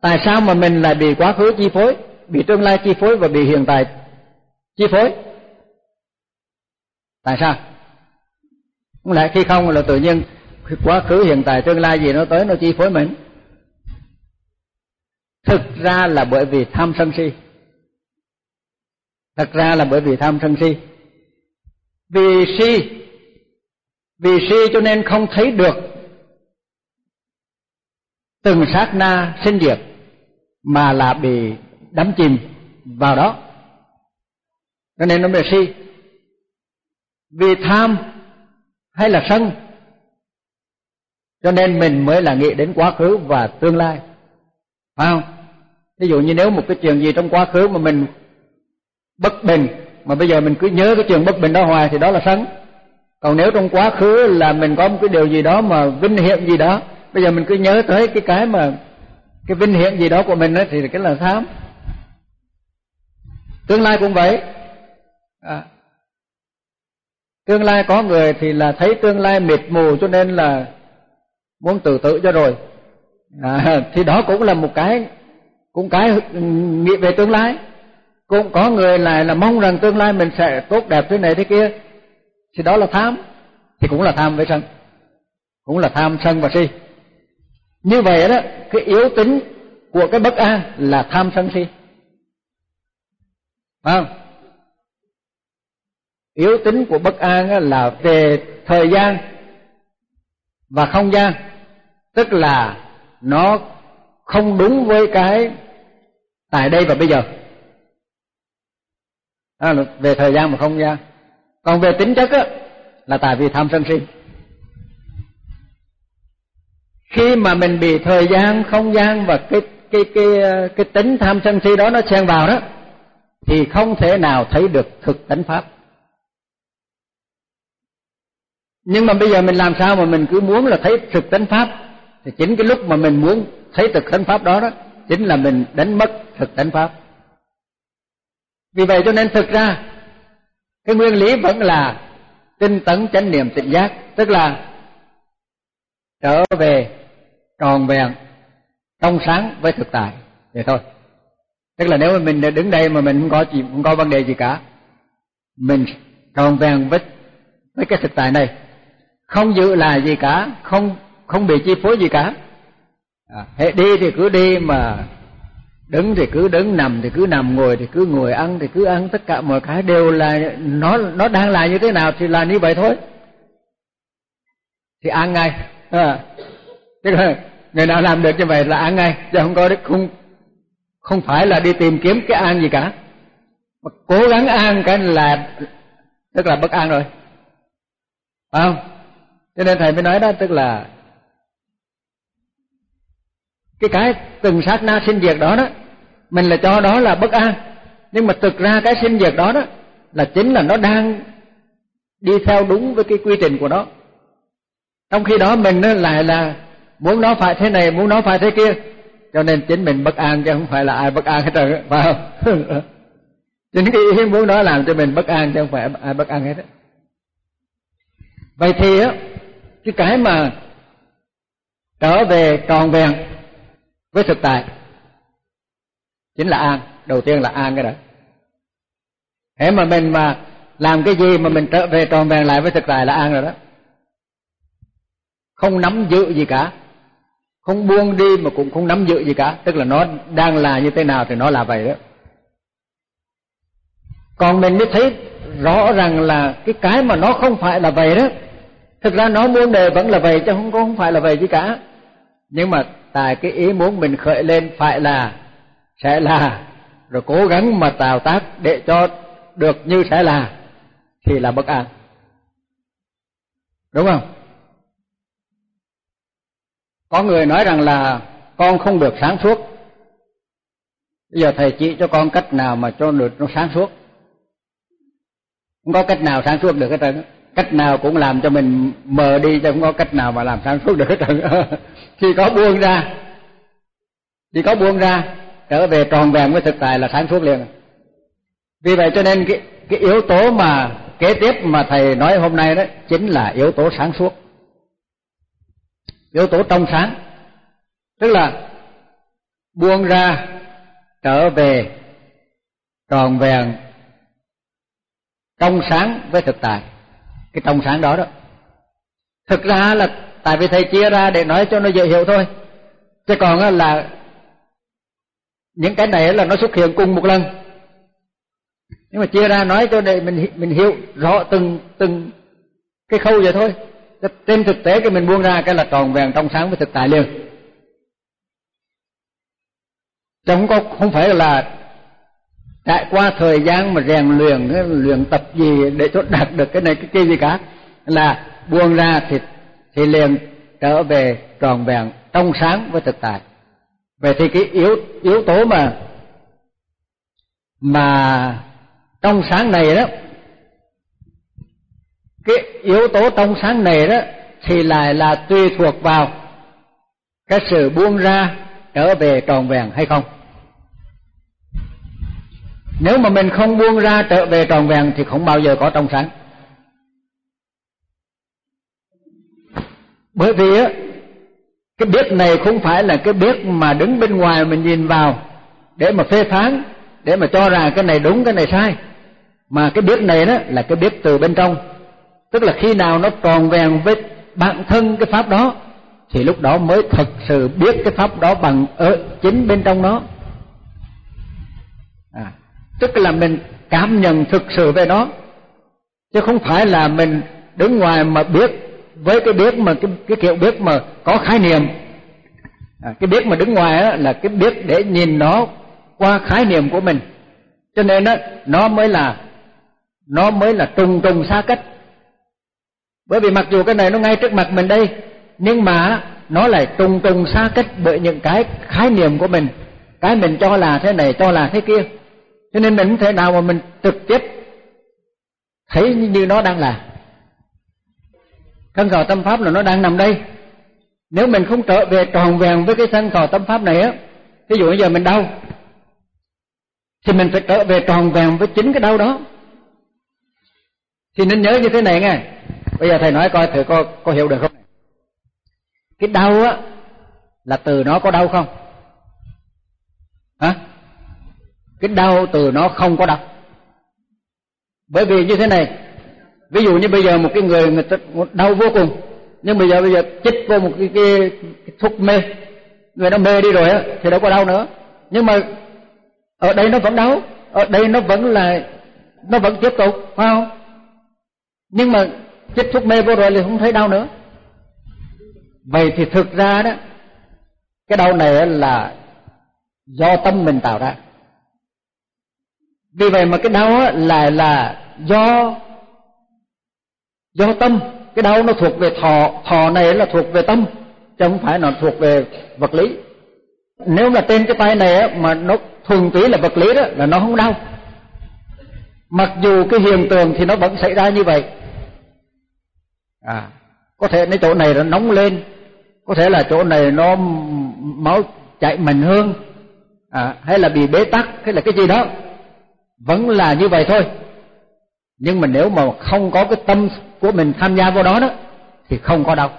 tại sao mà mình lại bị quá khứ chi phối, bị tương lai chi phối và bị hiện tại chi phối? Tại sao? Không lẽ khi không là tự nhiên quá khứ, hiện tại, tương lai gì nó tới nó chi phối mình? Thực ra là bởi vì tham sân si. Thật ra là bởi vì tham sân si. Vì si vì si cho nên không thấy được từng sát na sinh diệt mà là bị đắm chìm vào đó. Cho nên nó mới si. Vì tham hay là sân, cho nên mình mới là nghĩ đến quá khứ và tương lai. Phải không? Ví dụ như nếu một cái chuyện gì trong quá khứ mà mình bất bình, mà bây giờ mình cứ nhớ cái chuyện bất bình đó hoài thì đó là sân còn nếu trong quá khứ là mình có một cái điều gì đó mà vinh hiển gì đó bây giờ mình cứ nhớ tới cái cái mà cái vinh hiển gì đó của mình ấy, thì cái là tham tương lai cũng vậy. À, tương lai có người thì là thấy tương lai mịt mù cho nên là muốn tự tử cho rồi. À, thì đó cũng là một cái cũng cái nghĩ về tương lai. Cũng có người lại là mong rằng tương lai mình sẽ tốt đẹp thế này thế kia thì đó là tham. Thì cũng là tham với sân. Cũng là tham sân và si. Như vậy đó cái yếu tính của cái bất an là tham sân si. Phải không? Yếu tính của bất an là về thời gian và không gian. Tức là nó không đúng với cái tại đây và bây giờ. À, về thời gian và không gian còn về tính chất á, là tại vì tham sân si. Khi mà mình bị thời gian, không gian và cái cái cái cái tính tham sân si đó nó xen vào đó, thì không thể nào thấy được thực tánh pháp. Nhưng mà bây giờ mình làm sao mà mình cứ muốn là thấy thực tánh pháp? Thì chính cái lúc mà mình muốn thấy thực tánh pháp đó đó, chính là mình đánh mất thực tánh pháp. Vì vậy cho nên thực ra cái nguyên lý vẫn là tinh tấn chánh niệm tỉnh giác tức là trở về tròn vẹn trong sáng với thực tại. Vậy thôi. Tức là nếu mà mình đứng đây mà mình không có gì không có vấn đề gì cả mình tròn vẹn với với cái thực tại này. Không giữ là gì cả không không bị chi phối gì cả. À, hệ đi thì cứ đi mà đứng thì cứ đứng nằm thì cứ nằm ngồi thì cứ ngồi ăn thì cứ ăn. Tất cả mọi cái đều là nó nó đang là như thế nào thì là như vậy thôi. Thì ăn ngay. À, tức là người nào làm được như vậy là ăn ngay chứ không có không không phải là đi tìm kiếm cái an gì cả. Mà cố gắng an cái là tức là bất an rồi. Phải không? Cho nên thầy mới nói đó tức là cái cái từng sát na sinh diệt đó đó, mình là cho đó là bất an. Nhưng mà thực ra cái sinh diệt đó đó là chính là nó đang đi theo đúng với cái quy trình của nó. Trong khi đó mình nó lại là muốn nó phải thế này, muốn nó phải thế kia. Cho nên chính mình bất an chứ không phải là ai bất an hết trơn phải không? Chính cái ý muốn đó làm cho mình bất an chứ không phải ai bất an hết vậy thì á, cái cái mà trở về tròn vẹn với thực tại, chính là an. Đầu tiên là an cái đó. Thế mà mình mà làm cái gì mà mình trở về tròn vẹn lại với thực tại là an rồi đó. Không nắm giữ gì cả. Không buông đi mà cũng không nắm giữ gì cả. Tức là nó đang là như thế nào thì nó là vậy đó. Còn mình mới thấy rõ rằng là cái cái mà nó không phải là vậy đó. Thực ra nó muốn đề vẫn là vậy chứ không có không phải là vậy gì cả. Nhưng mà tại cái ý muốn mình khởi lên phải là sẽ là. Rồi cố gắng mà tạo tác để cho được như sẽ là thì là bất an. Đúng không? Có người nói rằng là con không được sáng suốt. Bây giờ thầy chỉ cho con cách nào mà cho được nó sáng suốt? Không có cách nào sáng suốt được hết trơn cách nào cũng làm cho mình mờ đi chứ không có cách nào mà làm sáng suốt được hết trơn khi có buông ra, khi có buông ra, trở về tròn vẹn với thực tại là sáng suốt liền. Vì vậy cho nên cái cái yếu tố mà kế tiếp mà thầy nói hôm nay đó chính là yếu tố sáng suốt. Yếu tố trong sáng. Tức là buông ra, trở về tròn vẹn trong sáng với thực tại. Cái trong sáng đó đó. Thực ra là tại vì thầy chia ra để nói cho nó dễ hiểu thôi. Chứ còn là những cái này là nó xuất hiện cùng một lần. Nhưng mà chia ra nói cho để mình mình hiểu rõ từng từng cái khâu vậy thôi. Trên thực tế cái mình buông ra cái là tròn vẹn trong sáng với thực tại liền. Chứ không có, không phải là trải qua thời gian mà rèn luyện luyện tập gì để cho đạt được cái này, cái kia gì cả. Là buông ra thì thì liền trở về tròn vẹn, trong sáng với thực tại. Vậy thì cái yếu yếu tố mà mà trong sáng này đó, cái yếu tố trong sáng này đó thì lại là tùy thuộc vào cái sự buông ra trở về tròn vẹn hay không. Nếu mà mình không buông ra trở về tròn vẹn thì không bao giờ có trong sáng. Bởi vì á cái biết này không phải là cái biết mà đứng bên ngoài mình nhìn vào để mà phê phán để mà cho rằng cái này đúng cái này sai. Mà cái biết này đó là cái biết từ bên trong. Tức là khi nào nó tròn vẹn với bản thân cái pháp đó thì lúc đó mới thật sự biết cái pháp đó bằng ở chính bên trong nó. À, tức là mình cảm nhận thực sự về nó. Chứ không phải là mình đứng ngoài mà biết với cái biết mà cái, cái kiểu biết mà có khái niệm. À, cái biết mà đứng ngoài á, là cái biết để nhìn nó qua khái niệm của mình. Cho nên á nó mới là nó mới là trùng trùng xa cách. Bởi vì mặc dù cái này nó ngay trước mặt mình đây nhưng mà nó lại trùng trùng xa cách bởi những cái khái niệm của mình. Cái mình cho là thế này cho là thế kia. Cho nên mình không thể nào mà mình trực tiếp thấy như nó đang là thân khẩu tâm pháp là nó đang nằm đây. Nếu mình không trở về tròn vẹn với cái thân khẩu tâm pháp này á ví dụ bây giờ mình đau, thì mình phải trở về tròn vẹn với chính cái đau đó. Thì nên nhớ như thế này nghe. Bây giờ thầy nói coi thử có có hiểu được không? Cái đau á, là từ nó có đau không? Hả? Cái đau từ nó không có đau. Bởi vì như thế này ví dụ như bây giờ một cái người người ta đau vô cùng nhưng bây giờ bây giờ chích vô một cái, cái, cái thuốc mê người nó mê đi rồi á thì đâu có đau nữa. Nhưng mà ở đây nó vẫn đau ở đây nó vẫn là nó vẫn tiếp tục phải không? Nhưng mà chích thuốc mê vô rồi thì không thấy đau nữa. Vậy thì thực ra đó cái đau này là do tâm mình tạo ra. Vì vậy mà cái đau là là do do tâm cái đau nó thuộc về thọ thọ này là thuộc về tâm chứ không phải nó thuộc về vật lý. Nếu là trên cái tay này mà nó thuần túy là vật lý đó là nó không đau. Mặc dù cái hiện tượng thì nó vẫn xảy ra như vậy. À có thể cái chỗ này nó nóng lên có thể là chỗ này nó máu chạy mạnh hơn à, hay là bị bế tắc hay là cái gì đó. Vẫn là như vậy thôi nhưng mà nếu mà không có cái tâm của mình tham gia vào đó đó thì không có đau.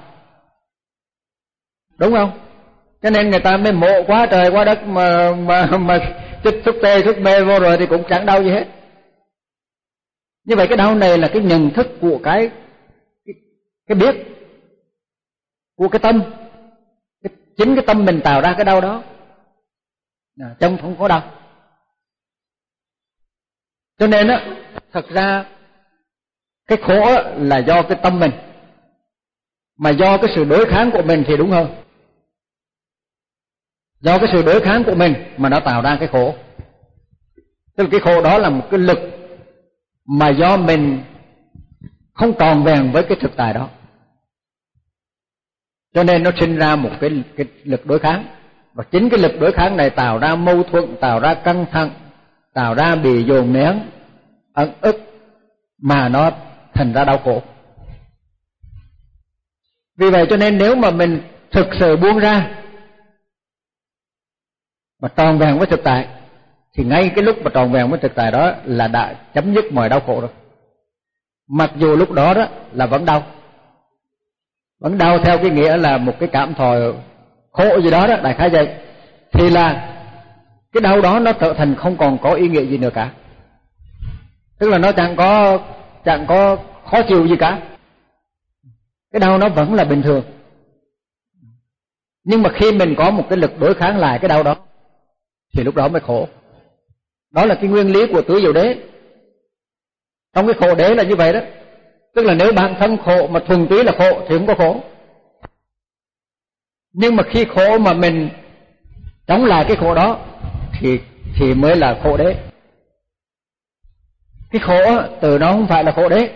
Đúng không? Cho nên người ta mới mộ quá trời quá đất mà mà mà chích thuốc tê thuốc mê vô rồi thì cũng chẳng đau gì hết. Như vậy cái đau này là cái nhận thức của cái cái, cái biết của cái tâm. Cái, chính cái tâm mình tạo ra cái đau đó. À, trong không có đau cho nên á, thật ra cái khổ là do cái tâm mình. Mà do cái sự đối kháng của mình thì đúng hơn. Do cái sự đối kháng của mình mà nó tạo ra cái khổ. Tức là cái khổ đó là một cái lực mà do mình không tròn vẹn với cái thực tại đó. Cho nên nó sinh ra một cái cái lực đối kháng. Và chính cái lực đối kháng này tạo ra mâu thuẫn, tạo ra căng thẳng tạo ra bị dồn nén ấn ức, mà nó thành ra đau khổ. Vì vậy cho nên nếu mà mình thực sự buông ra, mà tròn vẹn với thực tại, thì ngay cái lúc mà tròn vẹn với thực tại đó là đã chấm dứt mọi đau khổ rồi. Mặc dù lúc đó đó là vẫn đau vẫn đau theo cái nghĩa là một cái cảm thọ khổ gì đó đó, đại khái vậy, thì là cái đau đó nó trở thành không còn có ý nghĩa gì nữa cả. Tức là nó chẳng có chẳng có khó chịu gì cả. Cái đau nó vẫn là bình thường. Nhưng mà khi mình có một cái lực đối kháng lại cái đau đó, thì lúc đó mới khổ. Đó là cái nguyên lý của tứ diệu đế. Trong cái khổ đế là như vậy đó. Tức là nếu bản thân khổ mà thuần túy là khổ thì không có khổ. Nhưng mà khi khổ mà mình chống lại cái khổ đó thì thì mới là khổ đế. Cái khổ từ nó không phải là khổ đế.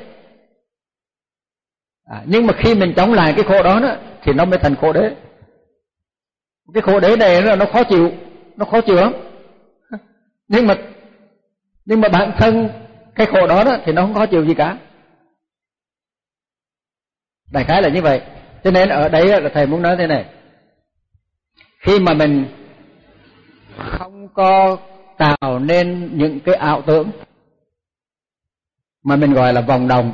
À, nhưng mà khi mình chống lại cái khổ đó, đó thì nó mới thành khổ đế. Cái khổ đế này nó khó chịu nó khó chịu lắm. Nhưng mà nhưng mà bản thân cái khổ đó, đó thì nó không khó chịu gì cả. Đại khái là như vậy. Cho nên ở đây là thầy muốn nói thế này. Khi mà mình không có tạo nên những cái ảo tưởng mà mình gọi là vòng đồng.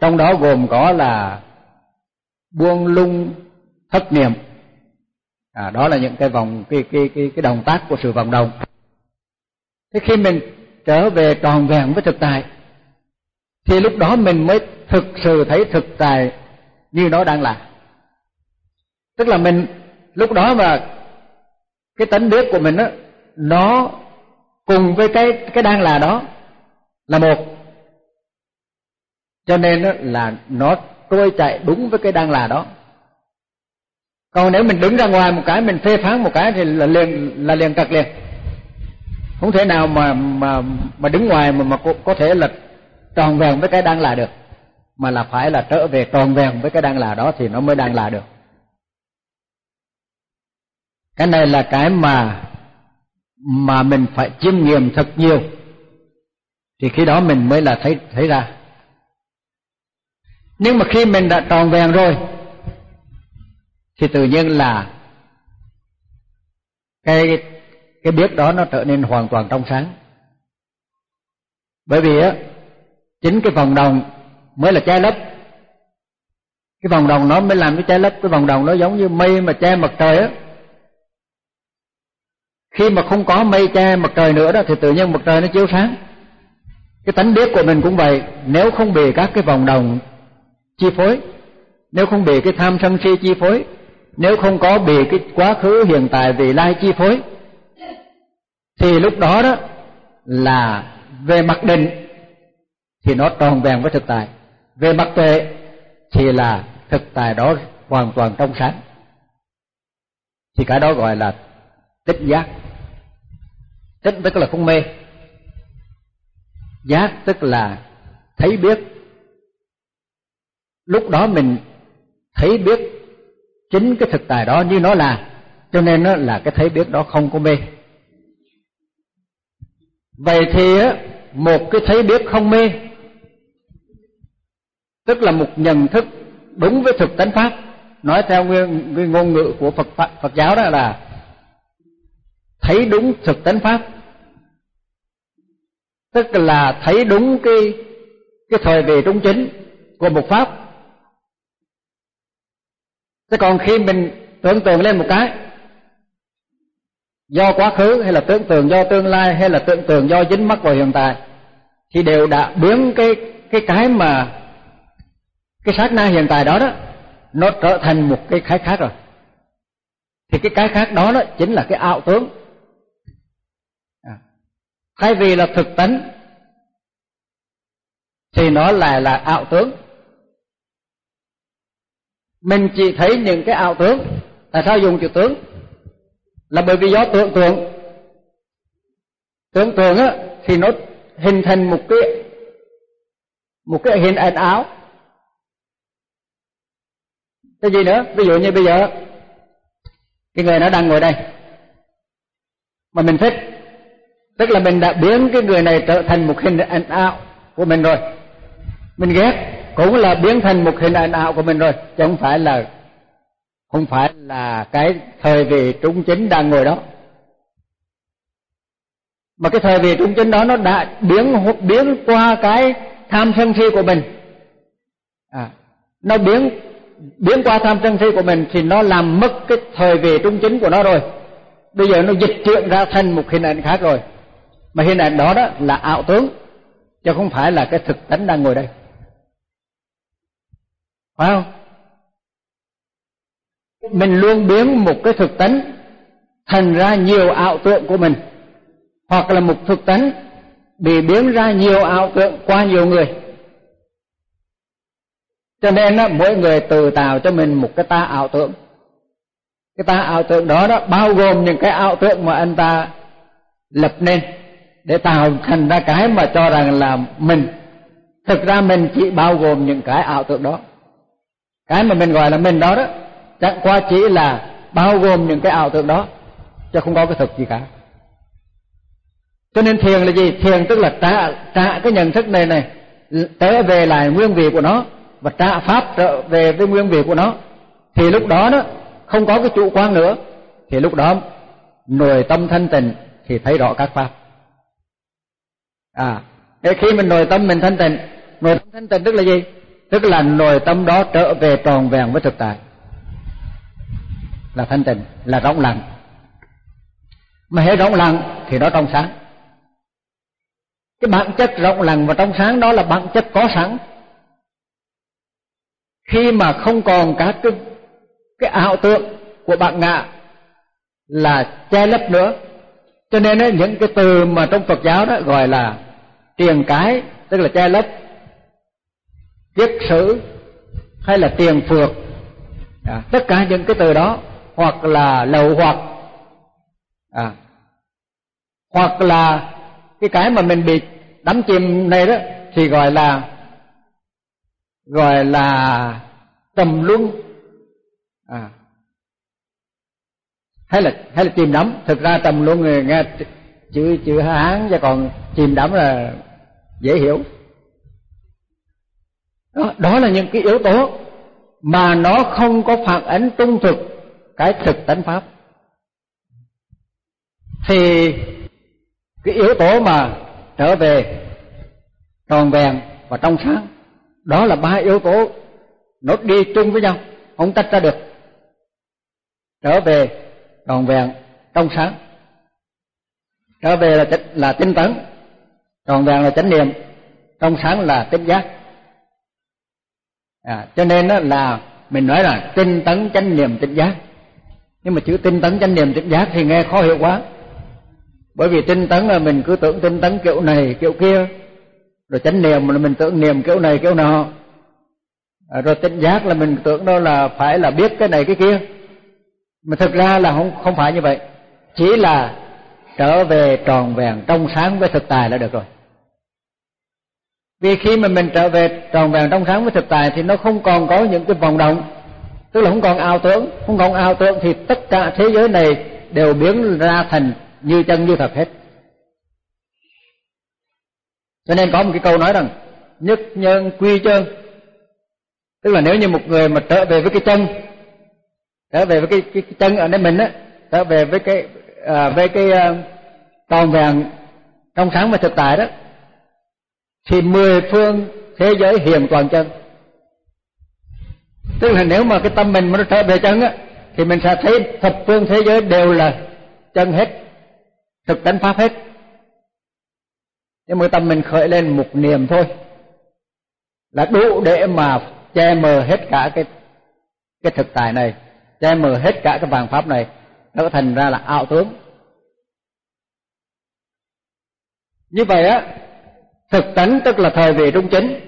Trong đó gồm có là buông lung thất niệm. À, đó là những cái vòng cái cái cái cái động tác của sự vòng đồng. Thế khi mình trở về tròn vẹn với thực tại thì lúc đó mình mới thực sự thấy thực tại như nó đang là. Tức là mình lúc đó mà cái tánh biết của mình đó, nó cùng với cái cái đang là đó là một. Cho nên đó là nó trôi chạy đúng với cái đang là đó. Còn nếu mình đứng ra ngoài một cái mình phê phán một cái thì là liền là liền cật liền. Không thể nào mà mà mà đứng ngoài mà mà có, có thể là tròn vẹn với cái đang là được. Mà là phải là trở về tròn vẹn với cái đang là đó thì nó mới đang là được cái này là cái mà mà mình phải chiêm nghiệm thật nhiều. Thì khi đó mình mới là thấy thấy ra. Nhưng mà khi mình đã tròn vẹn rồi, thì tự nhiên là cái cái biết đó nó trở nên hoàn toàn trong sáng. Bởi vì á, chính cái vòng đồng mới là che lấp cái vòng đồng nó mới làm cái che lấp cái vòng đồng nó giống như mây mà che mặt trời á khi mà không có mây che, mặt trời nữa đó, thì tự nhiên mặt trời nó chiếu sáng. Cái tánh biết của mình cũng vậy. Nếu không bị các cái vòng đồng chi phối, nếu không bị cái tham sân si chi phối, nếu không có bị cái quá khứ, hiện tại, vị lai chi phối, thì lúc đó đó là về mặt định thì nó tròn vẹn với thực tại. Về mặt tuệ thì là thực tại đó hoàn toàn trong sáng. Thì cái đó gọi là tích giác tích tức là không mê. Giác tức là thấy biết. Lúc đó mình thấy biết chính cái thực tại đó như nó là cho nên nó là cái thấy biết đó không có mê. Vậy thì á một cái thấy biết không mê tức là một nhận thức đúng với thực tánh pháp. Nói theo nguyên, nguyên ngôn ngữ của Phật Phật giáo đó là thấy đúng thực tánh pháp tức là thấy đúng cái cái thời về trung chính của một pháp thế còn khi mình tưởng tượng lên một cái, do quá khứ hay là tưởng tượng do tương lai hay là tưởng tượng do dính mắc vào hiện tại, thì đều đã biến cái cái cái mà, cái sát na hiện tại đó đó, nó trở thành một cái cái khác rồi thì cái cái khác đó đó chính là cái ảo tướng thay vì là thực tánh, thì nó lại là ảo tướng mình chỉ thấy những cái ảo tướng tại sao dùng chữ tướng là bởi vì do tưởng tượng. Tưởng tượng á, thì nó hình thành một cái một cái hình ảnh ảo. Cái gì nữa? Ví dụ như bây giờ, cái người nó đang ngồi đây, mà mình thích tức là mình đã biến cái người này trở thành một hình ảnh ảo của mình rồi. Mình ghét cũng là biến thành một hình ảnh ảo của mình rồi chứ không phải là không phải là cái thời vị trung chính đang ngồi đó. Mà cái thời vị trung chính đó nó đã biến biến qua cái tham sân si của mình. À, nó biến biến qua tham sân si của mình thì nó làm mất cái thời vị trung chính của nó rồi. Bây giờ nó dịch chuyển ra thành một hình ảnh khác rồi mà hiện ảnh đó đó là ảo tướng chứ không phải là cái thực tánh đang ngồi đây. Phải không? Mình luôn biến một cái thực tánh thành ra nhiều ảo tượng của mình hoặc là một thực tánh bị biến ra nhiều ảo tượng qua nhiều người. Cho nên đó, mỗi người tự tạo cho mình một cái ta ảo tượng cái ta ảo tượng đó đó bao gồm những cái ảo tượng mà anh ta lập nên để tạo thành ra cái mà cho rằng là mình, thực ra mình chỉ bao gồm những cái ảo tượng đó. Cái mà mình gọi là mình đó đó, chẳng qua chỉ là bao gồm những cái ảo tưởng đó, chứ không có cái thực gì cả. Cho nên thiền là gì? Thiền tức là trả trả cái nhận thức này này trở về lại nguyên vị của nó và trả pháp trở về với nguyên vị của nó. Thì lúc đó đó, không có cái chủ quan nữa. Thì lúc đó, nội tâm thanh tịnh thì thấy rõ các pháp à để khi mình nội tâm mình thanh tịnh nội tâm thanh tịnh tức là gì? Tức là nội tâm đó trở về tròn vẹn với thực tại. Là thanh tịnh là rộng lặng. Mà hệ rộng lặng thì nó trong sáng. Cái bản chất rộng lặng và trong sáng đó là bản chất có sẵn. Khi mà không còn các cái cái ảo tượng của bạn ngạ là che lấp nữa. Cho nên ấy, những cái từ mà trong Phật giáo đó gọi là tiền cái tức là che lấp. Kiết sử hay là tiền phược. À, tất cả những cái từ đó hoặc là lậu hoặc. À, hoặc là cái cái mà mình bị đắm chìm này đó thì gọi là gọi là trầm luân. À hay là hay là chìm đắm. Thực ra trầm luân người nghe chữ chữ hán và còn chìm đắm là dễ hiểu. Đó, đó là những cái yếu tố mà nó không có phản ánh trung thực cái thực tánh pháp. Thì cái yếu tố mà trở về tròn vẹn và trong sáng đó là ba yếu tố nó đi chung với nhau không tách ra được. Trở về tròn vẹn trong sáng. Trở về là là tinh tấn tròn vẹn là chánh niệm trong sáng là tinh giác. À, cho nên đó là mình nói là tinh tấn chánh niệm tinh giác. Nhưng mà chữ tinh tấn chánh niệm tỉnh giác thì nghe khó hiểu quá. Bởi vì tinh tấn là mình cứ tưởng tinh tấn kiểu này kiểu kia. Rồi chánh niệm là mình tưởng niệm kiểu này kiểu nọ. À, rồi tỉnh giác là mình tưởng đó là phải là biết cái này cái kia. Mà thực ra là không không phải như vậy. Chỉ là trở về tròn vẹn trong sáng với thực tài là được rồi vì khi mà mình trở về tròn vẹn trong sáng với thực tại thì nó không còn có những cái vòng động. Tức là không còn ảo tưởng không còn ảo tưởng thì tất cả thế giới này đều biến ra thành như chân như thật hết. Cho nên có một cái câu nói rằng nhất nhân quy chân. Tức là nếu như một người mà trở về với cái chân trở về với cái, cái, cái chân ở nơi mình á trở về với cái à, với cái à, tròn vẹn trong sáng và thực tại đó thì mười phương thế giới hiện toàn chân. Tức là nếu mà cái tâm mình mà nó trở về chân á, thì mình sẽ thấy thập phương thế giới đều là chân hết, thực tánh pháp hết. Nhưng mà tâm mình khởi lên một niềm thôi, là đủ để mà che mờ hết cả cái cái thực tại này, che mờ hết cả cái vàng pháp này, nó thành ra là ảo tướng như vậy á thực tánh tức là thời vị trung chính.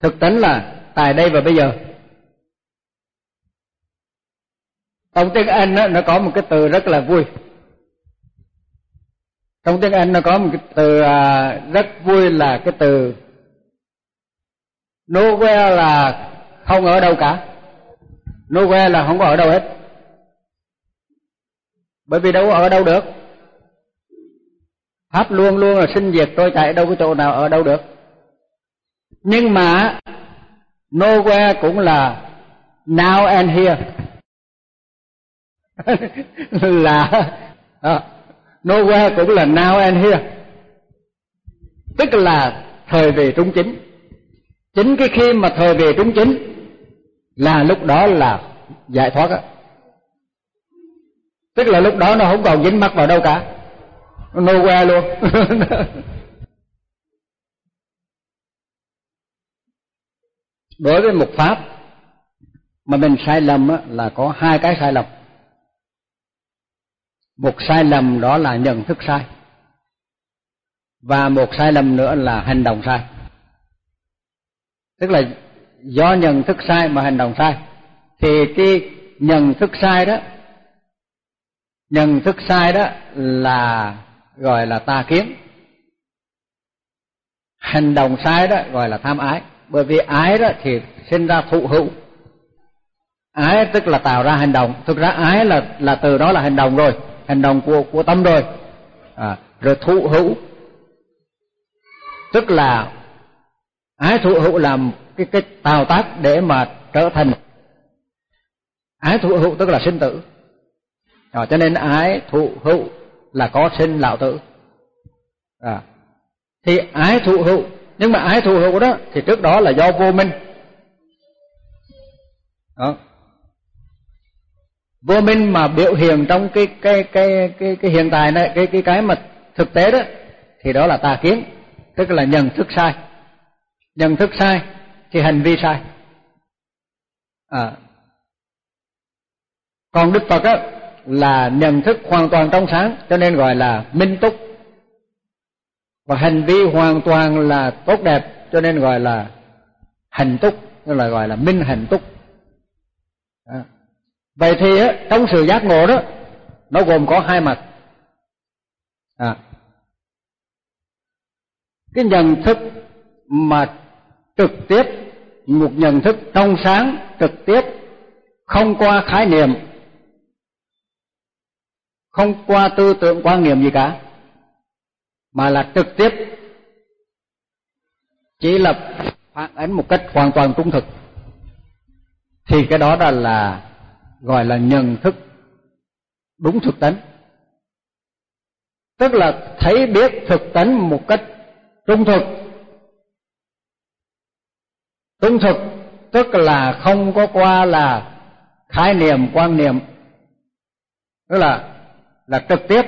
Thực tánh là tại đây và bây giờ. Trong tiếng anh đó, nó có một cái từ rất là vui. Trong tiếng anh nó có một cái từ à, rất vui là cái từ nowhere là không ở đâu cả. Nowhere là không có ở đâu hết. Bởi vì đâu có ở đâu được pháp luôn luôn là sinh diệt trôi chảy đâu có chỗ nào ở đâu được. Nhưng mà nowhere cũng là now and here. Là à, nowhere cũng là now and here. Tức là thời về trung chính. Chính cái khi mà thời về trung chính là lúc đó là giải thoát á. Tức là lúc đó nó không còn dính mắc vào đâu cả nô qua luôn. Đối với một pháp mà mình sai lầm á, là có hai cái sai lầm. Một sai lầm đó là nhận thức sai. Và một sai lầm nữa là hành động sai. Tức là do nhận thức sai mà hành động sai. Thì cái nhận thức sai đó nhận thức sai đó là gọi là tà kiến. Hành động sai đó gọi là tham ái. Bởi vì ái đó thì sinh ra thụ hữu. Ái tức là tạo ra hành động. Thực ra ái là là từ đó là hành động rồi. Hành động của của tâm rồi. À, rồi thụ hữu. Tức là ái thụ hữu làm cái cái tạo tác để mà trở thành. Ái thụ hữu tức là sinh tử. À, cho nên ái thụ hữu là có sinh lão tử. À, thì ái thụ hữu nhưng mà ái thụ hữu đó thì trước đó là do vô minh. Đó. Vô minh mà biểu hiện trong cái cái cái cái cái hiện tại này cái cái cái mà thực tế đó thì đó là tà kiến tức là nhận thức sai. Nhận thức sai thì hành vi sai. À. Còn đức phật á là nhận thức hoàn toàn trong sáng cho nên gọi là minh túc và hành vi hoàn toàn là tốt đẹp cho nên gọi là hành túc tức là gọi là minh hành túc à. vậy thì á, trong sự giác ngộ đó nó gồm có hai mặt à. cái nhận thức mà trực tiếp một nhận thức trong sáng trực tiếp không qua khái niệm không qua tư tưởng quan niệm gì cả, mà là trực tiếp chỉ là phản ánh một cách hoàn toàn trung thực. Thì cái đó là là, gọi là nhận thức đúng thực tánh. Tức là thấy biết thực tánh một cách trung thực. Trung thực tức là không có qua là khái niệm, quan niệm. Tức là là trực tiếp.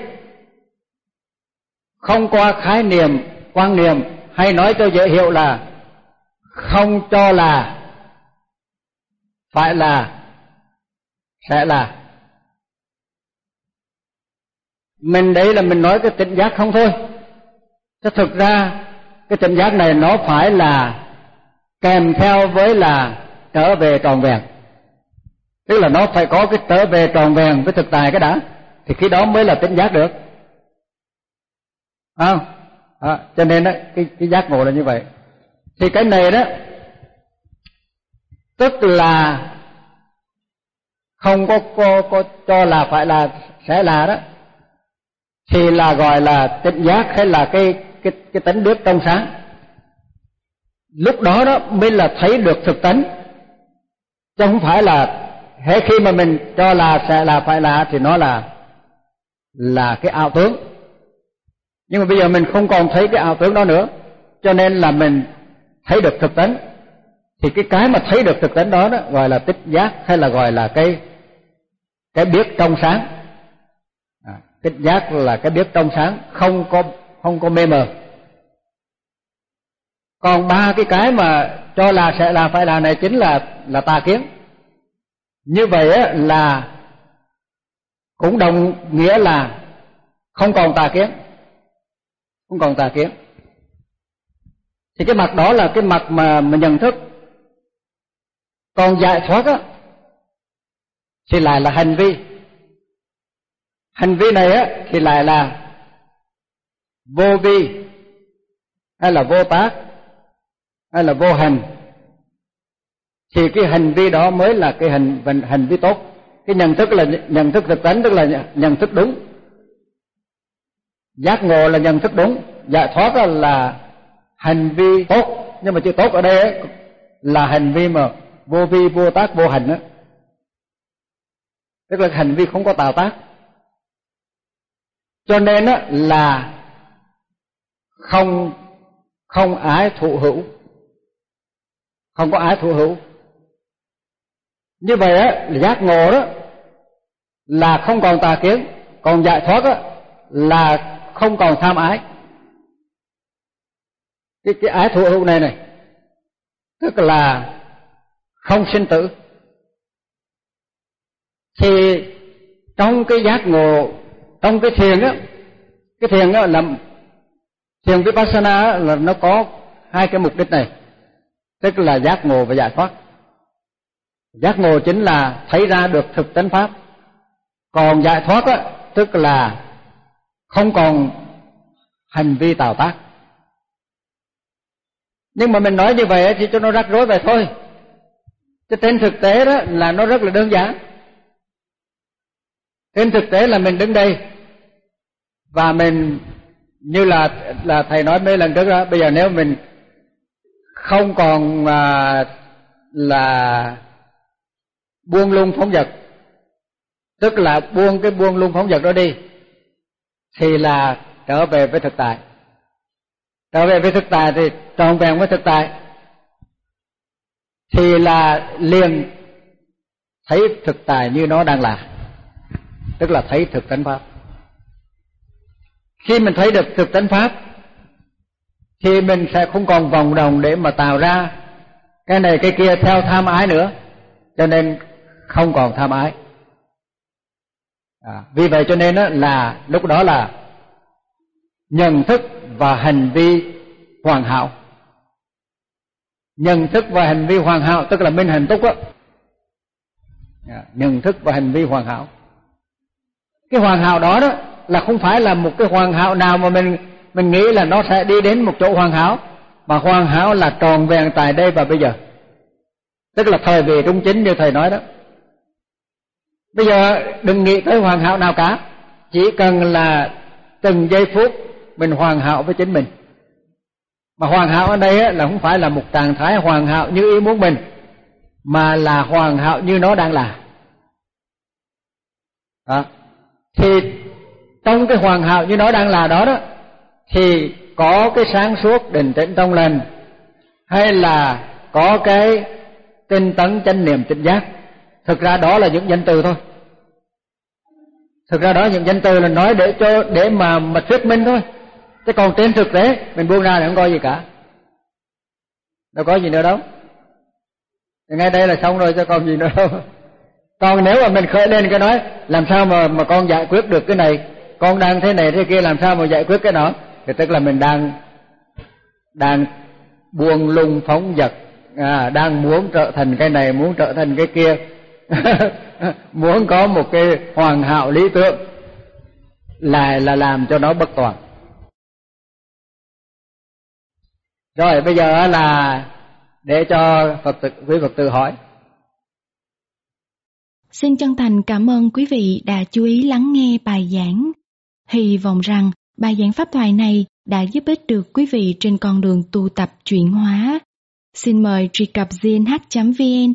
Không qua khái niệm, quan niệm hay nói cho dễ hiểu là không cho là, phải là, sẽ là. Mình đấy là mình nói cái tỉnh giác không thôi. Chứ thực ra cái tỉnh giác này nó phải là kèm theo với là trở về tròn vẹn. Tức là nó phải có cái trở về tròn vẹn với thực tại cái đã thì khi đó mới là tỉnh giác được. Không? À, cho nên đó, cái cái giác ngộ là như vậy. Thì cái này đó tức là không có có có cho là phải là sẽ là đó thì là gọi là tỉnh giác hay là cái cái cái tánh biết trong sáng. Lúc đó đó mới là thấy được thực tánh. Chứ không phải là hết khi mà mình cho là sẽ là phải là thì nó là là cái ảo tướng nhưng mà bây giờ mình không còn thấy cái ảo tướng đó nữa cho nên là mình thấy được thực tánh thì cái cái mà thấy được thực tánh đó, đó gọi là tích giác hay là gọi là cái cái biết trong sáng. À, tích giác là cái biết trong sáng không có không có mê mờ. Còn ba cái cái mà cho là sẽ là phải là này chính là là tà kiến. Như vậy á là cũng đồng nghĩa là không còn tà kiến không còn tà kiến thì cái mặt đó là cái mặt mà mà nhận thức. Còn giải thoát á, thì lại là hành vi. Hành vi này á, thì lại là vô vi, hay là vô tác, hay là vô hành. Thì cái hành vi đó mới là cái hành hành vi tốt cái nhận thức là nhận thức thực tánh tức là nhận thức đúng. Giác ngộ là nhận thức đúng. Giải thoát là hành vi tốt. Nhưng mà chữ tốt ở đây ấy, là hành vi mà vô vi vô tác vô hành đó tức là hành vi không có tạo tác. Cho nên đó là không không ái thụ hữu. Không có ái thụ hữu. Như vậy á giác ngộ đó là không còn tà kiến, còn giải thoát á, là không còn tham ái. Cái cái ái thụ hữu này này, tức là không sinh tử. Thì trong cái giác ngộ, trong cái thiền á, cái thiền á là, thiền vipassana là nó có hai cái mục đích này, tức là giác ngộ và giải thoát. Giác ngộ chính là thấy ra được thực tánh pháp còn giải thoát á tức là không còn hành vi tạo tác. Nhưng mà mình nói như vậy thì cho nó rắc rối vậy thôi. Chứ trên thực tế đó là nó rất là đơn giản. Trên thực tế là mình đứng đây và mình như là là thầy nói mấy lần trước đó bây giờ nếu mình không còn à, là buông lung phóng vật tức là buông cái buông lung phóng vật đó đi, thì là trở về với thực tại. Trở về với thực tại thì trọn vẹn với thực tại, thì là liền thấy thực tại như nó đang là. Tức là thấy thực tánh pháp. Khi mình thấy được thực tánh pháp, thì mình sẽ không còn vòng đồng để mà tạo ra cái này, cái kia theo tham ái nữa. Cho nên không còn tham ái à, vì vậy cho nên đó là lúc đó là nhận thức và hành vi hoàn hảo. Nhận thức và hành vi hoàn hảo tức là minh hành túc á. À, nhận thức và hành vi hoàn hảo. Cái hoàn hảo đó đó là không phải là một cái hoàn hảo nào mà mình mình nghĩ là nó sẽ đi đến một chỗ hoàn hảo mà hoàn hảo là tròn vẹn tại đây và bây giờ. Tức là thời về trung chính như thầy nói đó bây giờ đừng nghĩ tới hoàn hảo nào cả. Chỉ cần là từng giây phút mình hoàn hảo với chính mình. Mà hoàn hảo ở đây là không phải là một trạng thái hoàn hảo như ý muốn mình, mà là hoàn hảo như nó đang là. Đó. thì trong cái hoàn hảo như nó đang là đó đó, thì có cái sáng suốt định tĩnh trong lành, hay là có cái tinh tấn chánh niệm tỉnh giác thực ra đó là những danh từ thôi. Thực ra đó những danh từ là nói để cho để mà mà thuyết minh thôi. Chứ còn trên thực tế mình buông ra thì không có gì cả. Đâu có gì nữa đâu. Ngay đây là xong rồi chứ còn gì nữa đâu. Còn nếu mà mình khởi lên cái nói làm sao mà mà con giải quyết được cái này? Con đang thế này thế kia làm sao mà giải quyết cái đó? Thì tức là mình đang đang buông lung phóng dật, à, đang muốn trở thành cái này muốn trở thành cái kia. muốn có một cái hoàn hảo lý tưởng lại là làm cho nó bất toàn. Rồi, bây giờ là để cho phật tử, quý phật tử hỏi. Xin chân thành cảm ơn quý vị đã chú ý lắng nghe bài giảng. Hy vọng rằng bài giảng pháp thoại này đã giúp ích được quý vị trên con đường tu tập chuyển hóa. Xin mời truy cập gnh.vn